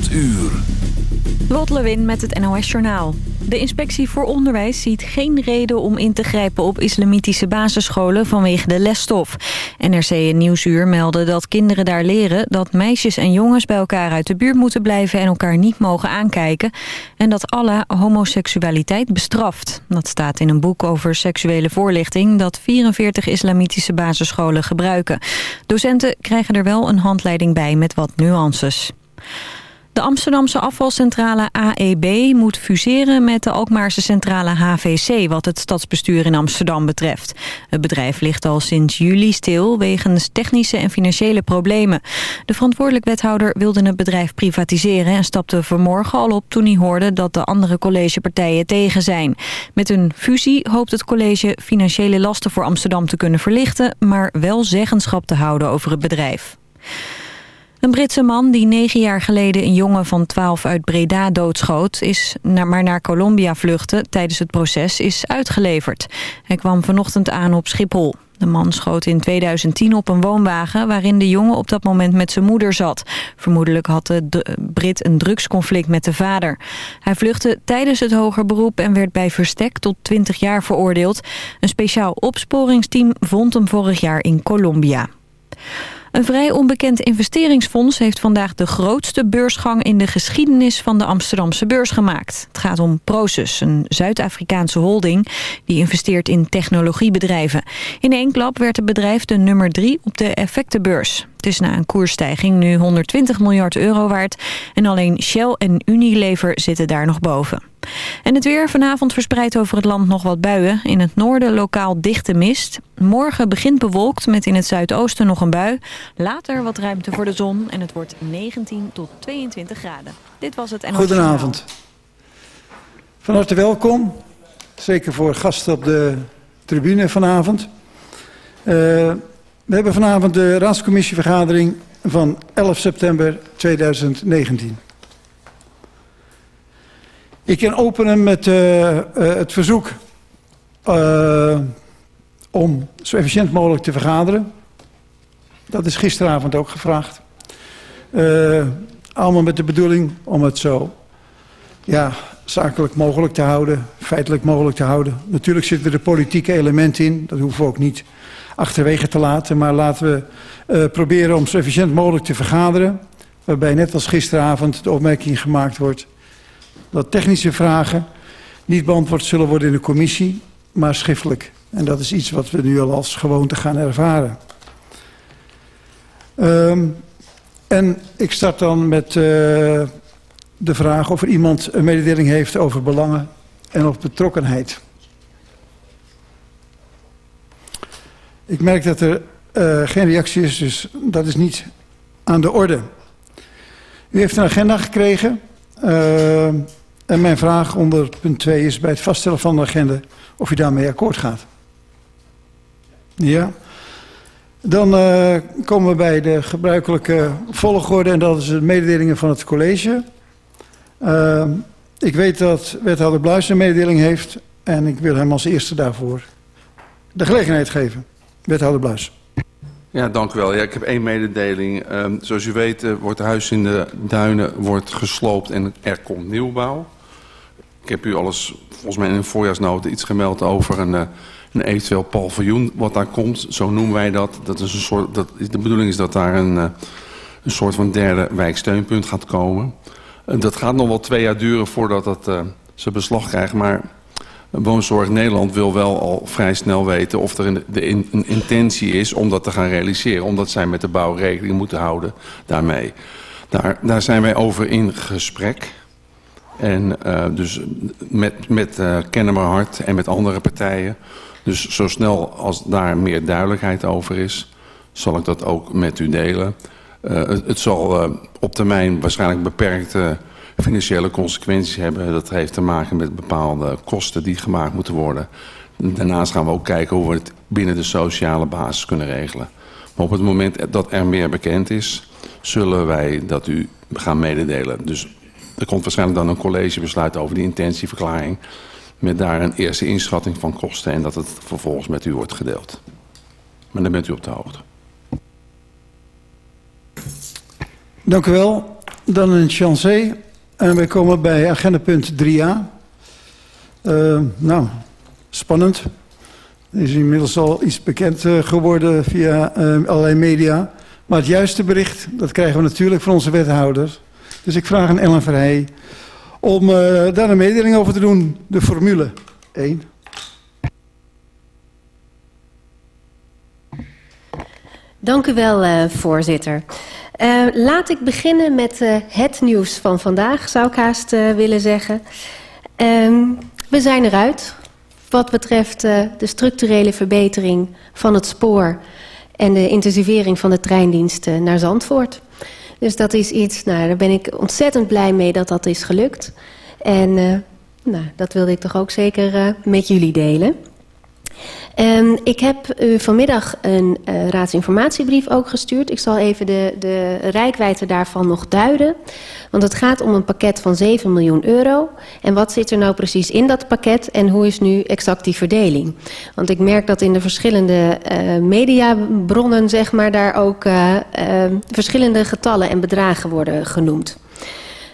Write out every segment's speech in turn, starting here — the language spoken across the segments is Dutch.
8 uur. Lot Lewin met het NOS Journaal. De inspectie voor onderwijs ziet geen reden om in te grijpen op islamitische basisscholen vanwege de lesstof. NRC en Nieuwsuur melden dat kinderen daar leren dat meisjes en jongens bij elkaar uit de buurt moeten blijven en elkaar niet mogen aankijken. En dat Allah homoseksualiteit bestraft. Dat staat in een boek over seksuele voorlichting dat 44 islamitische basisscholen gebruiken. Docenten krijgen er wel een handleiding bij met wat nuances. De Amsterdamse afvalcentrale AEB moet fuseren met de Alkmaarse centrale HVC... wat het stadsbestuur in Amsterdam betreft. Het bedrijf ligt al sinds juli stil wegens technische en financiële problemen. De verantwoordelijk wethouder wilde het bedrijf privatiseren... en stapte vanmorgen al op toen hij hoorde dat de andere collegepartijen tegen zijn. Met een fusie hoopt het college financiële lasten voor Amsterdam te kunnen verlichten... maar wel zeggenschap te houden over het bedrijf. Een Britse man die negen jaar geleden een jongen van 12 uit Breda doodschoot... Is naar, maar naar Colombia vluchtte tijdens het proces, is uitgeleverd. Hij kwam vanochtend aan op Schiphol. De man schoot in 2010 op een woonwagen waarin de jongen op dat moment met zijn moeder zat. Vermoedelijk had de Brit een drugsconflict met de vader. Hij vluchtte tijdens het hoger beroep en werd bij verstek tot 20 jaar veroordeeld. Een speciaal opsporingsteam vond hem vorig jaar in Colombia. Een vrij onbekend investeringsfonds heeft vandaag de grootste beursgang in de geschiedenis van de Amsterdamse beurs gemaakt. Het gaat om Prosus, een Zuid-Afrikaanse holding die investeert in technologiebedrijven. In één klap werd het bedrijf de nummer drie op de effectenbeurs. Het is na een koersstijging nu 120 miljard euro waard en alleen Shell en Unilever zitten daar nog boven. En het weer vanavond verspreidt over het land nog wat buien. In het noorden lokaal dichte mist. Morgen begint bewolkt met in het zuidoosten nog een bui. Later wat ruimte voor de zon en het wordt 19 tot 22 graden. Dit was het Goedenavond. Van harte welkom. Zeker voor gasten op de tribune vanavond. Uh, we hebben vanavond de raadscommissievergadering van 11 september 2019. Ik kan openen met uh, uh, het verzoek uh, om zo efficiënt mogelijk te vergaderen. Dat is gisteravond ook gevraagd. allemaal met de bedoeling om het zo ja, zakelijk mogelijk te houden, feitelijk mogelijk te houden. Natuurlijk zitten er politieke elementen in, dat hoeven we ook niet achterwege te laten. Maar laten we proberen om zo efficiënt mogelijk te vergaderen. Waarbij net als gisteravond de opmerking gemaakt wordt dat technische vragen niet beantwoord zullen worden in de commissie, maar schriftelijk. En dat is iets wat we nu al als gewoonte gaan ervaren. Um, en ik start dan met uh, de vraag of er iemand een mededeling heeft over belangen en of betrokkenheid. Ik merk dat er uh, geen reactie is, dus dat is niet aan de orde. U heeft een agenda gekregen. Uh, en mijn vraag onder punt 2 is bij het vaststellen van de agenda of u daarmee akkoord gaat. Ja. Dan uh, komen we bij de gebruikelijke volgorde en dat is de mededelingen van het college. Uh, ik weet dat wethouder Bluis een mededeling heeft en ik wil hem als eerste daarvoor de gelegenheid geven. Wethouder Bluis. Ja, dank u wel. Ja, ik heb één mededeling. Um, zoals u weet uh, wordt het huis in de Duinen wordt gesloopt en er komt nieuwbouw. Ik heb u alles, volgens mij in een voorjaarsnota, iets gemeld over een, uh, een eventueel paviljoen wat daar komt. Zo noemen wij dat. dat, is een soort, dat de bedoeling is dat daar een, uh, een soort van derde wijksteunpunt gaat komen. Uh, dat gaat nog wel twee jaar duren voordat dat uh, zijn beslag krijgt. Maar Woonzorg Nederland wil wel al vrij snel weten of er een, de intentie is om dat te gaan realiseren. Omdat zij met de bouw rekening moeten houden daarmee. Daar, daar zijn wij over in gesprek. En uh, dus met, met uh, Kennemerhart en met andere partijen. Dus zo snel als daar meer duidelijkheid over is, zal ik dat ook met u delen. Uh, het, het zal op termijn waarschijnlijk beperkte financiële consequenties hebben. Dat heeft te maken met bepaalde kosten die gemaakt moeten worden. Daarnaast gaan we ook kijken hoe we het binnen de sociale basis kunnen regelen. Maar op het moment dat er meer bekend is, zullen wij dat u gaan mededelen. Dus er komt waarschijnlijk dan een collegebesluit over die intentieverklaring. Met daar een eerste inschatting van kosten en dat het vervolgens met u wordt gedeeld. Maar dan bent u op de hoogte. Dank u wel. dan een chancé. En wij komen bij agendapunt 3a. Uh, nou, spannend. Is inmiddels al iets bekend uh, geworden via uh, allerlei media. Maar het juiste bericht, dat krijgen we natuurlijk van onze wethouder. Dus ik vraag aan Ellen Verheij om uh, daar een mededeling over te doen. De Formule 1. Dank u wel, uh, voorzitter. Uh, laat ik beginnen met het nieuws van vandaag, zou ik haast willen zeggen. Um, we zijn eruit wat betreft de structurele verbetering van het spoor... en de intensivering van de treindiensten naar Zandvoort. Dus dat is iets, nou, daar ben ik ontzettend blij mee dat dat is gelukt. En nou, dat wilde ik toch ook zeker met jullie delen. Um, ik heb u vanmiddag een uh, raadsinformatiebrief ook gestuurd. Ik zal even de, de rijkwijde daarvan nog duiden. Want het gaat om een pakket van 7 miljoen euro. En wat zit er nou precies in dat pakket en hoe is nu exact die verdeling? Want ik merk dat in de verschillende uh, mediabronnen zeg maar, daar ook uh, verschillende getallen en bedragen worden genoemd.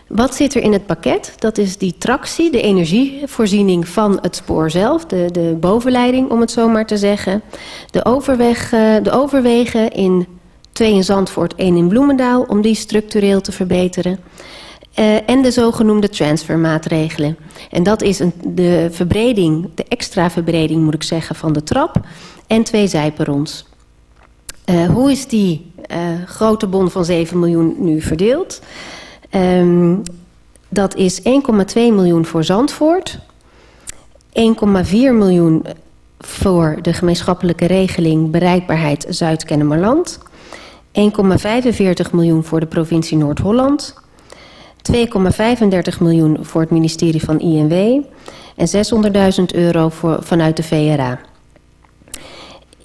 Wat zit er in het pakket? Dat is die tractie, de energievoorziening van het spoor zelf. De, de bovenleiding, om het zo maar te zeggen. De, overweg, de overwegen in twee in Zandvoort, één in Bloemendaal... om die structureel te verbeteren. Uh, en de zogenoemde transfermaatregelen. En dat is een, de verbreding, de extra verbreding moet ik zeggen, van de trap... en twee zijperons. Uh, hoe is die grote bon van 7 miljoen nu verdeeld... Um, dat is 1,2 miljoen voor Zandvoort. 1,4 miljoen voor de gemeenschappelijke regeling bereikbaarheid Zuid-Kennemerland. 1,45 miljoen voor de provincie Noord-Holland. 2,35 miljoen voor het ministerie van INW. En 600.000 euro voor, vanuit de VRA.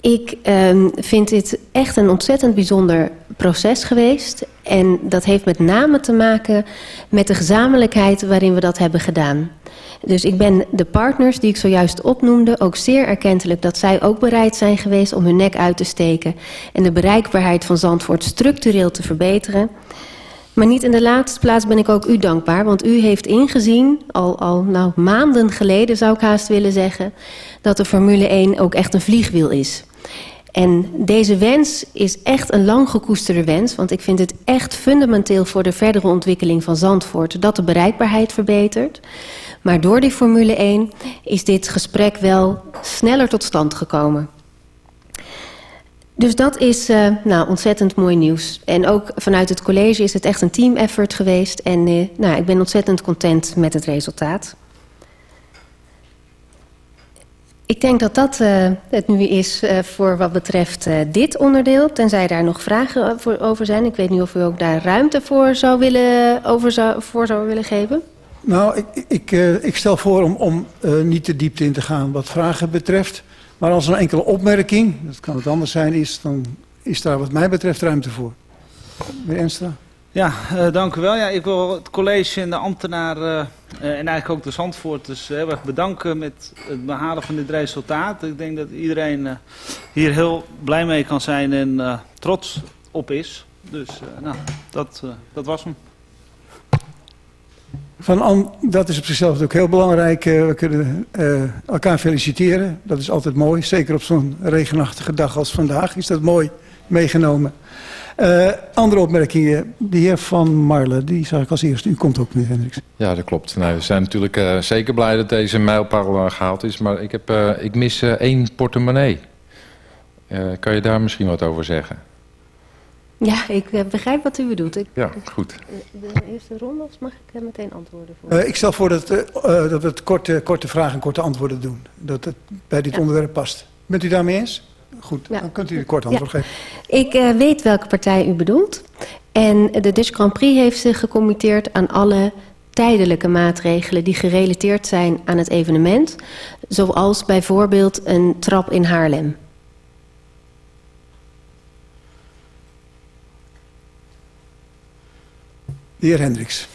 Ik um, vind dit echt een ontzettend bijzonder proces geweest. En dat heeft met name te maken met de gezamenlijkheid waarin we dat hebben gedaan. Dus ik ben de partners die ik zojuist opnoemde ook zeer erkentelijk dat zij ook bereid zijn geweest om hun nek uit te steken en de bereikbaarheid van Zandvoort structureel te verbeteren. Maar niet in de laatste plaats ben ik ook u dankbaar, want u heeft ingezien, al, al nou, maanden geleden zou ik haast willen zeggen, dat de Formule 1 ook echt een vliegwiel is. En deze wens is echt een lang gekoesterde wens, want ik vind het echt fundamenteel voor de verdere ontwikkeling van Zandvoort dat de bereikbaarheid verbetert. Maar door die Formule 1 is dit gesprek wel sneller tot stand gekomen. Dus dat is uh, nou, ontzettend mooi nieuws. En ook vanuit het college is het echt een team effort geweest. En uh, nou, ik ben ontzettend content met het resultaat. Ik denk dat dat uh, het nu is uh, voor wat betreft uh, dit onderdeel. Tenzij daar nog vragen voor, over zijn. Ik weet niet of u ook daar ruimte voor zou willen, over voor zou willen geven. Nou, ik, ik, ik stel voor om, om niet te diepte in te gaan wat vragen betreft. Maar als er een enkele opmerking, dat kan het anders zijn, is... dan is daar wat mij betreft ruimte voor. Meneer Enstra. Ja, uh, dank u wel. Ja, ik wil het college en de ambtenaar uh, uh, en eigenlijk ook de Zandvoorters heel erg bedanken met het behalen van dit resultaat. Ik denk dat iedereen hier heel blij mee kan zijn en trots op is. Dus nou, dat, dat was hem. Van, dat is op zichzelf ook heel belangrijk. we kunnen elkaar feliciteren. Dat is altijd mooi. Zeker op zo'n regenachtige dag als vandaag is dat mooi meegenomen. Uh, andere opmerkingen. De heer Van Marle, die zag ik als eerste. U komt ook, meneer Hendricks. Ja, dat klopt. Nou, we zijn natuurlijk uh, zeker blij dat deze mijlpaal uh, gehaald is. Maar ik, heb, ik mis één portemonnee. kan je daar misschien wat over zeggen? Ja, ik begrijp wat u bedoelt. Ik, ja, goed. De eerste ronde, of mag ik meteen antwoorden? Voor? ik stel voor dat, dat we het korte, korte vragen en korte antwoorden doen. Dat het bij dit ja. onderwerp past. Bent u daarmee eens? Goed, ja. dan kunt u een kort antwoord ja. geven. Ik uh, weet welke partij u bedoelt. En de Dutch Grand Prix heeft zich gecommitteerd aan alle tijdelijke maatregelen die gerelateerd zijn aan het evenement. Zoals bijvoorbeeld een trap in Haarlem. De heer Hendricks.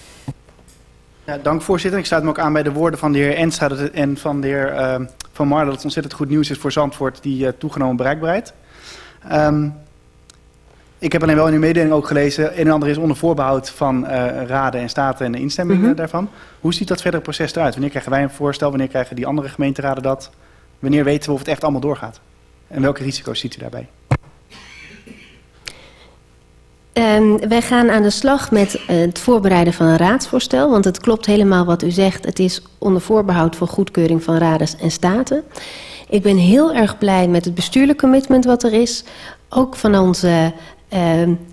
Ja, dank voorzitter. Ik sluit me ook aan bij de woorden van de heer Enstra en van de heer uh, Van Marlen... dat het ontzettend goed nieuws is voor Zandvoort, die uh, toegenomen bereikbaarheid. Um, ik heb alleen wel in uw mededeling ook gelezen... een en ander is onder voorbehoud van uh, raden en staten en de instemming mm -hmm. daarvan. Hoe ziet dat verdere proces eruit? Wanneer krijgen wij een voorstel? Wanneer krijgen die andere gemeenteraden dat? Wanneer weten we of het echt allemaal doorgaat? En welke risico's ziet u daarbij? Um, wij gaan aan de slag met uh, het voorbereiden van een raadsvoorstel. Want het klopt helemaal wat u zegt. Het is onder voorbehoud van goedkeuring van raden en staten. Ik ben heel erg blij met het bestuurlijk commitment wat er is. Ook van onze uh,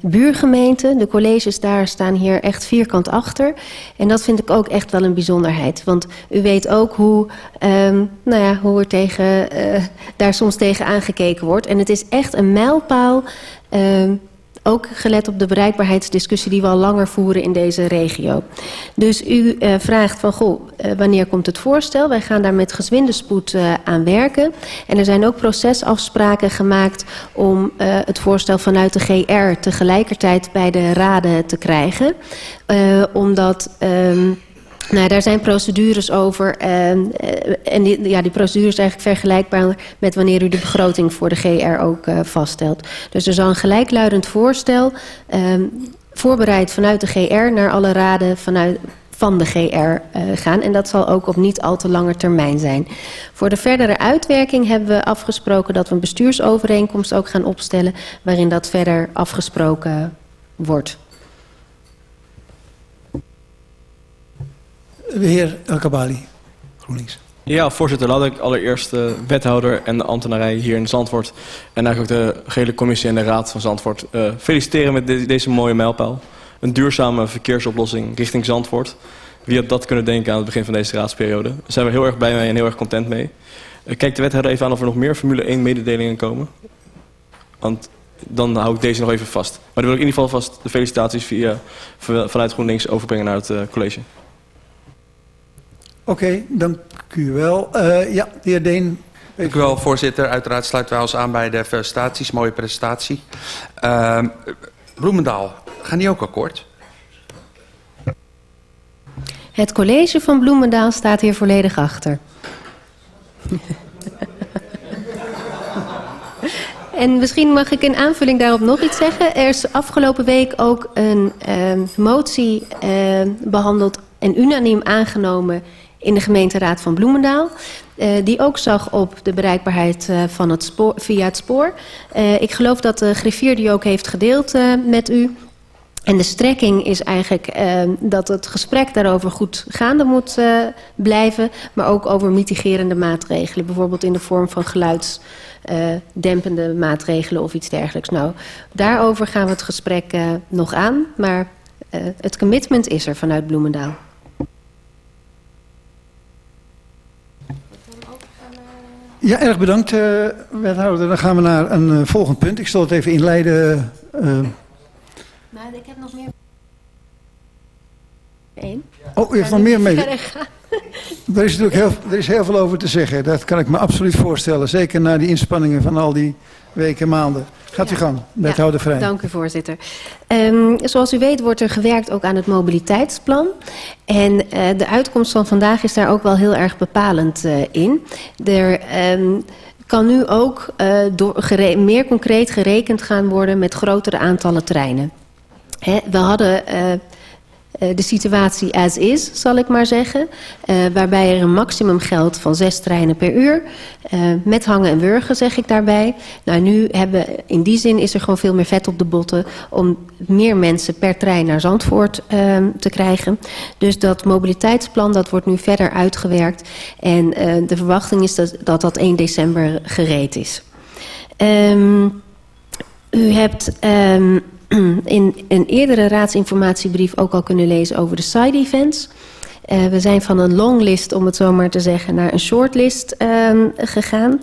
buurgemeenten. De colleges daar staan hier echt vierkant achter. En dat vind ik ook echt wel een bijzonderheid. Want u weet ook hoe, um, nou ja, hoe er tegen, uh, daar soms tegen aangekeken wordt. En het is echt een mijlpaal... Ook gelet op de bereikbaarheidsdiscussie die we al langer voeren in deze regio. Dus u uh, vraagt van, goh, uh, wanneer komt het voorstel? Wij gaan daar met gezwinde spoed uh, aan werken. En er zijn ook procesafspraken gemaakt om het voorstel vanuit de GR tegelijkertijd bij de raden te krijgen. omdat... Um, nou, daar zijn procedures over. En, en die, ja, die procedure is eigenlijk vergelijkbaar met wanneer u de begroting voor de GR ook uh, vaststelt. Dus er zal een gelijkluidend voorstel um, voorbereid vanuit de GR naar alle raden vanuit, van de GR uh, gaan. En dat zal ook op niet al te lange termijn zijn. Voor de verdere uitwerking hebben we afgesproken dat we een bestuursovereenkomst ook gaan opstellen... waarin dat verder afgesproken wordt. De heer El Kabali, GroenLinks. Ja, voorzitter, laat ik allereerst de wethouder en de ambtenarij hier in Zandvoort... en eigenlijk ook de gehele commissie en de raad van Zandvoort... Uh, feliciteren met de, deze mooie mijlpaal. Een duurzame verkeersoplossing richting Zandvoort. Wie had dat kunnen denken aan het begin van deze raadsperiode? Daar zijn we heel erg blij mee en heel erg content mee. Uh, kijk de wethouder even aan of er nog meer Formule 1 mededelingen komen. Want dan hou ik deze nog even vast. Maar dan wil ik in ieder geval vast de felicitaties via, vanuit GroenLinks overbrengen naar het uh, college. Oké, okay, dank u wel. Uh, ja, de heer Deen. Dank u wel, voorzitter. Uiteraard sluiten wij ons aan bij de felicitaties. Mooie presentatie. Uh, Bloemendaal, gaan die ook akkoord? Het college van Bloemendaal staat hier volledig achter. En misschien mag ik in aanvulling daarop nog iets zeggen. Er is afgelopen week ook een uh, motie uh, behandeld en unaniem aangenomen in de gemeenteraad van Bloemendaal. Uh, die ook zag op de bereikbaarheid uh, van het spoor, via het spoor. Uh, ik geloof dat de griffier die ook heeft gedeeld met u. En de strekking is eigenlijk dat het gesprek daarover goed gaande moet blijven. Maar ook over mitigerende maatregelen. Bijvoorbeeld in de vorm van geluidsdempende maatregelen of iets dergelijks. Nou, daarover gaan we het gesprek nog aan. Maar het commitment is er vanuit Bloemendaal. Ja, erg bedankt, uh, wethouder. Dan gaan we naar een uh, volgend punt. Ik zal het even inleiden. Uh... Maar ik heb nog meer... Eén. Oh, u heeft nog meer mee. Er is natuurlijk heel, er is heel veel over te zeggen. Dat kan ik me absoluut voorstellen. Zeker na die inspanningen van al die weken, maanden. Gaat u gang, wethouder ja, Vrij. Dank u, voorzitter. Um, zoals u weet wordt er gewerkt ook aan het mobiliteitsplan. En uh, de uitkomst van vandaag is daar ook wel heel erg bepalend uh, in. Er um, kan nu ook uh, door, meer concreet gerekend gaan worden met grotere aantallen treinen. He, we hadden de situatie as is, zal ik maar zeggen. Uh, waarbij er een maximum geldt van zes treinen per uur. Uh, met hangen en wurgen, zeg ik daarbij. Nou, nu hebben, in die zin is er gewoon veel meer vet op de botten... om meer mensen per trein naar Zandvoort uh, te krijgen. Dus dat mobiliteitsplan, dat wordt nu verder uitgewerkt. En de verwachting is dat, dat dat 1 december gereed is. Um, u hebt... Um, in een eerdere raadsinformatiebrief ook al kunnen lezen over de side events. Uh, we zijn van een longlist, om het zo maar te zeggen, naar een shortlist um, gegaan.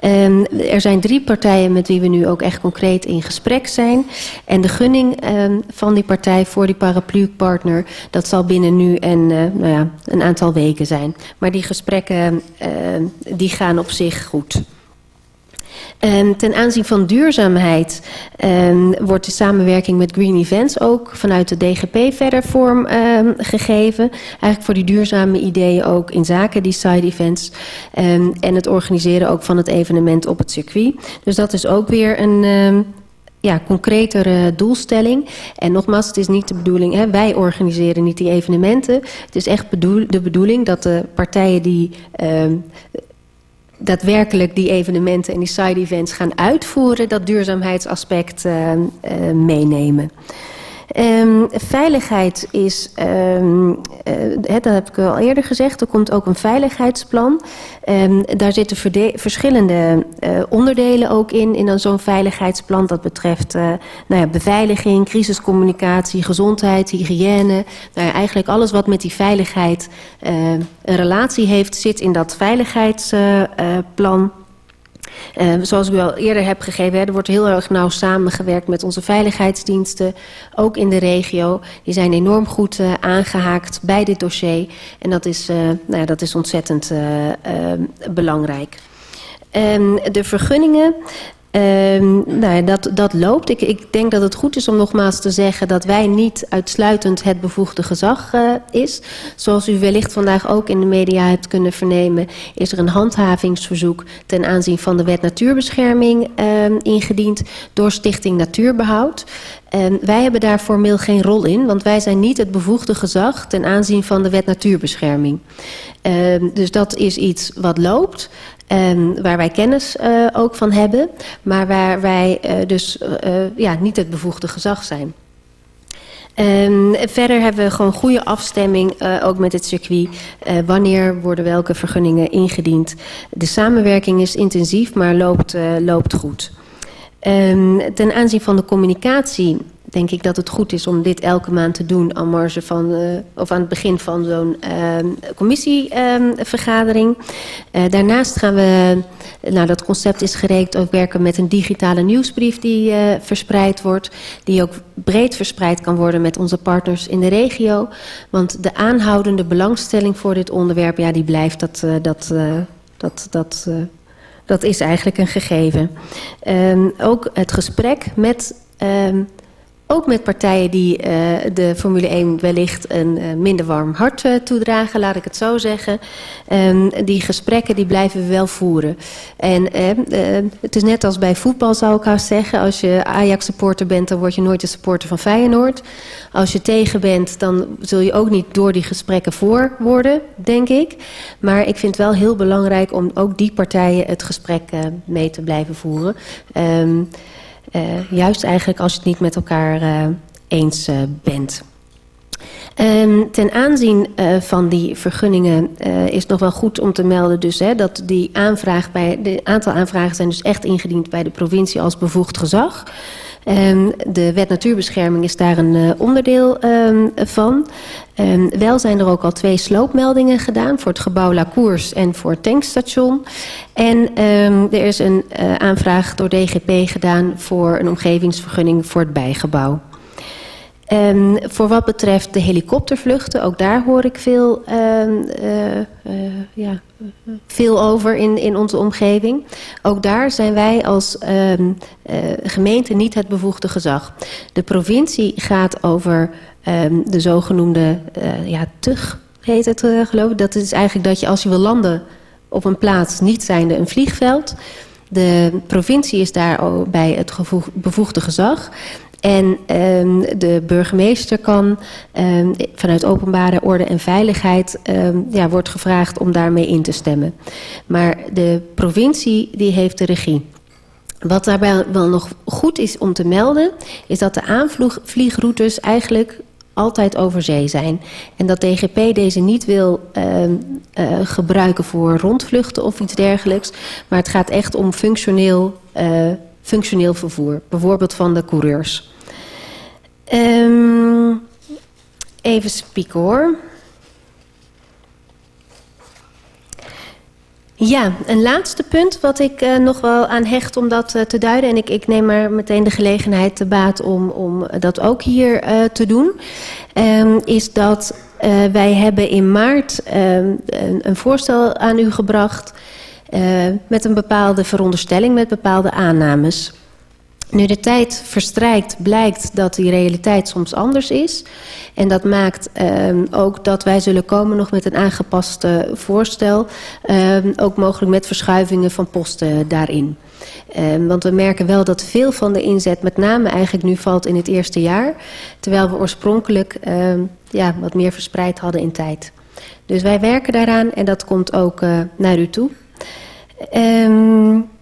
Um, er zijn drie partijen met wie we nu ook echt concreet in gesprek zijn. En de gunning um, van die partij voor die paraplu-partner... dat zal binnen nu en, uh, nou ja, een aantal weken zijn. Maar die gesprekken die gaan op zich goed. Um, ten aanzien van duurzaamheid um, wordt de samenwerking met Green Events ook vanuit de DGP verder vorm um, gegeven. Eigenlijk voor die duurzame ideeën ook in zaken die side events. en het organiseren ook van het evenement op het circuit. Dus dat is ook weer een, ja, concretere doelstelling. En nogmaals, het is niet de bedoeling, hè, wij organiseren niet die evenementen. Het is echt bedoel, de bedoeling dat de partijen die daadwerkelijk die evenementen en die side events gaan uitvoeren, dat duurzaamheidsaspect uh, uh, meenemen. Um, veiligheid is, um, uh, dat heb ik al eerder gezegd, er komt ook een veiligheidsplan. Um, daar zitten verschillende uh, onderdelen ook in, in zo'n veiligheidsplan. Dat betreft uh, nou ja, beveiliging, crisiscommunicatie, gezondheid, hygiëne. Nou eigenlijk alles wat met die veiligheid een relatie heeft, zit in dat veiligheidsplan. Uh, zoals ik u al eerder heb gegeven, hè, er wordt heel erg nauw samengewerkt met onze veiligheidsdiensten, ook in de regio. Die zijn enorm goed uh, aangehaakt bij dit dossier en dat is, uh, nou ja, dat is ontzettend belangrijk. Um, de vergunningen, Um, nou ja, dat, dat loopt. Ik, ik denk dat het goed is om nogmaals te zeggen dat wij niet uitsluitend het bevoegde gezag uh, is. Zoals u wellicht vandaag ook in de media hebt kunnen vernemen, is er een handhavingsverzoek ten aanzien van de wet natuurbescherming uh, ingediend door Stichting Natuurbehoud. En wij hebben daar formeel geen rol in, want wij zijn niet het bevoegde gezag ten aanzien van de wet natuurbescherming. Dus dat is iets wat loopt. Um, waar wij kennis uh, ook van hebben, maar waar wij uh, dus uh, ja, niet het bevoegde gezag zijn. Um, verder hebben we gewoon goede afstemming ook met het circuit. Wanneer worden welke vergunningen ingediend. De samenwerking is intensief, maar loopt, loopt goed. Um, ten aanzien van de communicatie denk ik dat het goed is om dit elke maand te doen aan van, uh, of aan het begin van zo'n uh, commissievergadering. Uh, daarnaast gaan we, nou dat concept is gereekt, ook werken met een digitale nieuwsbrief die verspreid wordt. Die ook breed verspreid kan worden met onze partners in de regio. Want de aanhoudende belangstelling voor dit onderwerp, ja die blijft, dat, dat, dat, dat, dat is eigenlijk een gegeven. Um, ook het gesprek met... ook met partijen die uh, de Formule 1 wellicht een uh, minder warm hart uh, toedragen, laat ik het zo zeggen. Um, die gesprekken die blijven we wel voeren. En het is net als bij voetbal zou ik haast zeggen. Als je Ajax-supporter bent, dan word je nooit een supporter van Feyenoord. Als je tegen bent, dan zul je ook niet door die gesprekken voor worden, denk ik. Maar ik vind het wel heel belangrijk om ook die partijen het gesprek mee te blijven voeren. Uh, juist eigenlijk als je het niet met elkaar uh, eens uh, bent. Um, ten aanzien van die vergunningen is nog wel goed om te melden dus, hè, dat die aanvraag bij, de aantal aanvragen zijn dus echt ingediend bij de provincie als bevoegd gezag. Um, de wet natuurbescherming is daar een uh, onderdeel um, van. Um, wel zijn er ook al twee sloopmeldingen gedaan voor het gebouw La Cours en voor het tankstation. En er is een uh, aanvraag door DGP gedaan voor een omgevingsvergunning voor het bijgebouw. Um, voor wat betreft de helikoptervluchten, ook daar hoor ik veel, um, uh, uh, ja, veel over in, in onze omgeving. Ook daar zijn wij als um, uh, gemeente niet het bevoegde gezag. De provincie gaat over de zogenoemde ja, TUG, heet het geloof ik. Dat is eigenlijk dat je als je wil landen op een plaats niet zijnde een vliegveld... De provincie is daar bij het bevoegde gezag. En um, de burgemeester kan um, vanuit openbare orde en veiligheid um, ja, wordt gevraagd om daarmee in te stemmen. Maar de provincie die heeft de regie. Wat daarbij wel nog goed is om te melden, is dat de aanvliegroutes eigenlijk altijd over zee zijn. En dat DGP deze niet wil uh, uh, gebruiken voor rondvluchten of iets dergelijks. Maar het gaat echt om functioneel, uh, functioneel vervoer. Bijvoorbeeld van de coureurs. Um, even spieken hoor. Ja, een laatste punt wat ik uh, nog wel aan hecht om dat uh, te duiden. En ik, ik neem er meteen de gelegenheid te baat om, om dat ook hier uh, te doen. Um, is dat wij hebben in maart um, een, een, voorstel aan u gebracht... met een bepaalde veronderstelling, met bepaalde aannames... Nu de tijd verstrijkt, blijkt dat die realiteit soms anders is. En dat maakt um, ook dat wij zullen komen nog met een aangepast voorstel. Um, ook mogelijk met verschuivingen van posten daarin. Um, want we merken wel dat veel van de inzet met name eigenlijk nu valt in het eerste jaar. Terwijl we oorspronkelijk ja, wat meer verspreid hadden in tijd. Dus wij werken daaraan en dat komt ook uh, naar u toe. Um,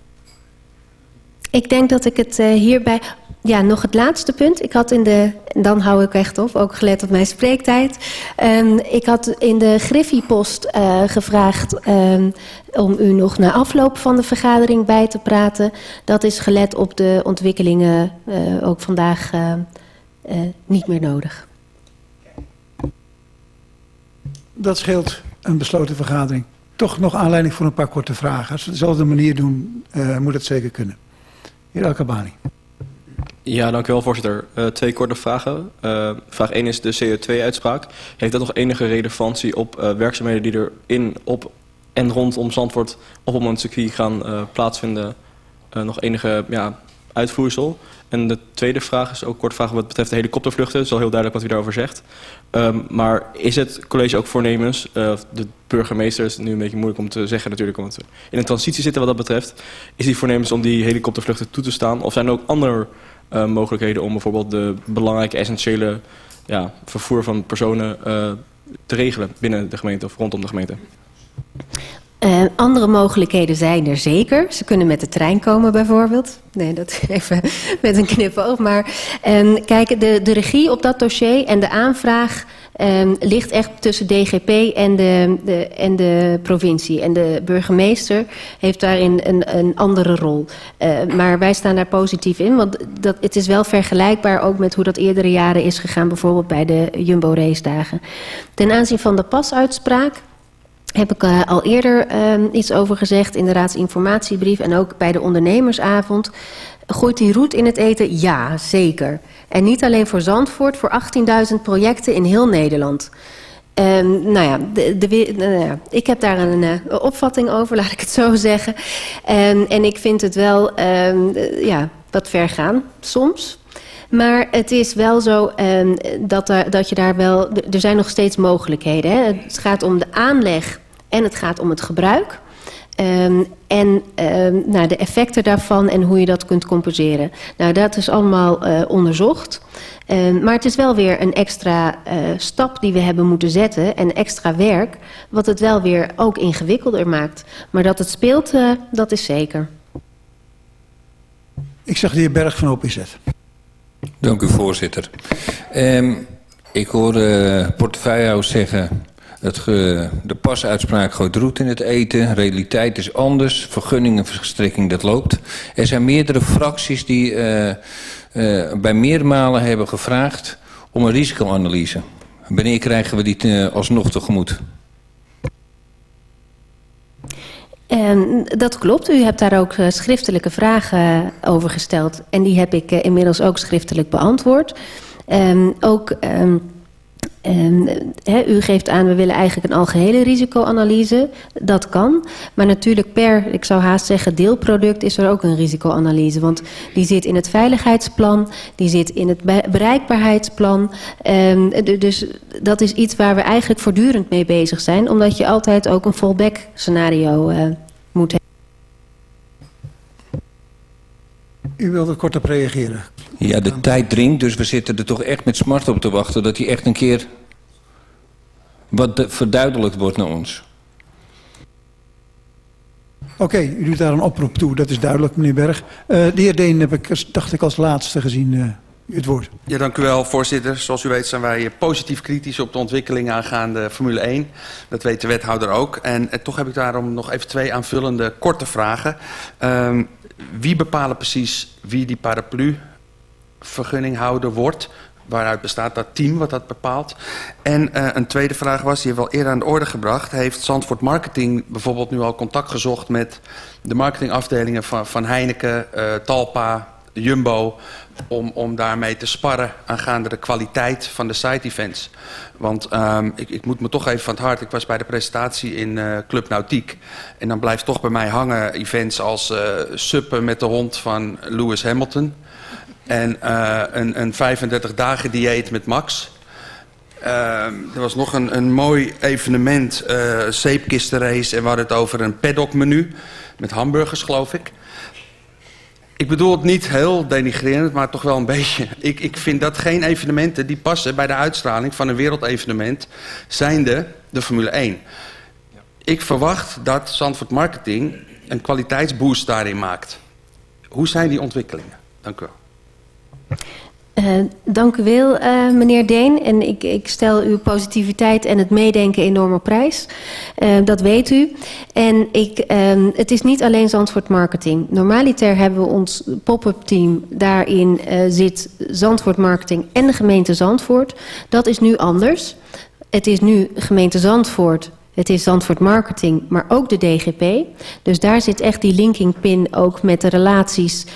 ik denk dat ik het uh, hierbij... Ja, nog het laatste punt. Ik had in de... Dan hou ik echt op, ook gelet op mijn spreektijd. Um, ik had in de Griffiepost uh, gevraagd... Um, om u nog na afloop van de vergadering bij te praten. Dat is gelet op de ontwikkelingen uh, ook vandaag uh, niet meer nodig. Dat scheelt een besloten vergadering. Toch nog aanleiding voor een paar korte vragen. Als we dezelfde manier doen, moet het zeker kunnen. Heer Alkabani. Ja, dank u wel, voorzitter. Uh, twee korte vragen. Uh, vraag 1 is de CO2-uitspraak. Heeft dat nog enige relevantie op uh, werkzaamheden die er in, op en rondom Zandvoort op het circuit gaan plaatsvinden? nog enige ja, uitvoersel? En de tweede vraag is ook een korte vraag wat betreft de helikoptervluchten. Het is al heel duidelijk wat u daarover zegt. Um, maar is het college ook voornemens, uh, de burgemeester is nu een beetje moeilijk om te zeggen natuurlijk, omdat we in een transitie zitten wat dat betreft. Is die voornemens om die helikoptervluchten toe te staan? Of zijn er ook andere uh, mogelijkheden om bijvoorbeeld de belangrijke essentiële ja, vervoer van personen uh, te regelen binnen de gemeente of rondom de gemeente? Uh, andere mogelijkheden zijn er zeker. Ze kunnen met de trein komen bijvoorbeeld. Nee, dat even met een knipoog. Maar um, kijk, de, de regie op dat dossier en de aanvraag um, ligt echt tussen DGP en de, de, en de provincie. En de burgemeester heeft daarin een, een andere rol. Uh, maar wij staan daar positief in, want dat, het is wel vergelijkbaar ook met hoe dat eerdere jaren is gegaan, bijvoorbeeld bij de Jumbo race dagen. Ten aanzien van de pasuitspraak heb ik uh, al eerder uh, iets over gezegd in de raadsinformatiebrief en ook bij de ondernemersavond. Gooit die roet in het eten? Ja, zeker. En niet alleen voor Zandvoort, voor 18.000 projecten in heel Nederland. Um, nou ja, de, de, nou ja, ik heb daar een, uh, opvatting over, laat ik het zo zeggen. Um, en ik vind het wel um, ja, wat ver gaan, soms. Maar het is wel zo dat, er, dat je daar wel... Er zijn nog steeds mogelijkheden. Hè? Het gaat om de aanleg en het gaat om het gebruik. Um, en um, nou, de effecten daarvan en hoe je dat kunt compenseren. Nou, dat is allemaal uh, onderzocht. Um, maar het is wel weer een extra uh, stap die we hebben moeten zetten. En extra werk, wat het wel weer ook ingewikkelder maakt. Maar dat het speelt, uh, dat is zeker. Ik zeg de heer Berg van OPZ. Dank u, voorzitter. Um, ik hoor uh, portefeuillehouder zeggen... De pasuitspraak gooit roet in het eten. Realiteit is anders. Vergunningenverstrekking, dat loopt. Er zijn meerdere fracties die uh, uh, bij meermalen hebben gevraagd om een risicoanalyse. Wanneer krijgen we die uh, alsnog tegemoet? En dat klopt. U hebt daar ook schriftelijke vragen over gesteld. En die heb ik inmiddels ook schriftelijk beantwoord. Um, ook... Um, He, u geeft aan, we willen eigenlijk een algehele risicoanalyse. Dat kan. Maar natuurlijk per, ik zou haast zeggen, deelproduct is er ook een risicoanalyse. Want die zit in het veiligheidsplan, die zit in het bereikbaarheidsplan. Um, dus dat is iets waar we eigenlijk voortdurend mee bezig zijn. Omdat je altijd ook een fallback scenario uh, moet hebben. U wilde kort op reageren. Ja, de tijd dringt, dus we zitten er toch echt met smart op te wachten... dat hij echt een keer wat verduidelijkt wordt naar ons. Oké, okay, u doet daar een oproep toe, dat is duidelijk, meneer Berg. Uh, de heer Deen heb ik, dacht ik, als laatste gezien uh, het woord. Ja, dank u wel, voorzitter. Zoals u weet zijn wij positief kritisch op de ontwikkeling aangaande Formule 1. Dat weet de wethouder ook. En, en toch heb ik daarom nog even twee aanvullende korte vragen. Um, wie bepalen precies wie die paraplu vergunninghouder wordt? Waaruit bestaat dat team wat dat bepaalt? En uh, een tweede vraag was, die heeft wel eerder aan de orde gebracht. Heeft Zandvoort Marketing bijvoorbeeld nu al contact gezocht met de marketingafdelingen van, Heineken, uh, Talpa, Jumbo, om, om daarmee te sparren aangaande de kwaliteit van de side events. Want ehm, ik, ik moet me toch even van het hart, ik was bij de presentatie in uh, Club Nautiek. En dan blijft toch bij mij hangen events als uh, suppen met de hond van Lewis Hamilton. En uh, een, een 35 dagen dieet met Max. Uh, er was nog een, een mooi evenement, uh, zeepkistenrace. En we hadden het over een paddockmenu met hamburgers, geloof ik. Ik bedoel het niet heel denigrerend, maar toch wel een beetje. Ik, ik vind dat geen evenementen die passen bij de uitstraling van een wereldevenement... zijnde de Formule 1. Ik verwacht dat Zandvoort Marketing een kwaliteitsboost daarin maakt. Hoe zijn die ontwikkelingen? Dank u wel. Uh, dank u wel, uh, meneer Deen. En ik, ik, stel uw positiviteit en het meedenken enorm op prijs. Uh, dat weet u. En ik, het is niet alleen Zandvoort Marketing. Normaliter hebben we ons pop-up team. Daarin zit Zandvoort Marketing en de gemeente Zandvoort. Dat is nu anders. Het is nu gemeente Zandvoort het is Zandvoort Marketing, maar ook de DGP. Dus daar zit echt die linking pin ook met de relaties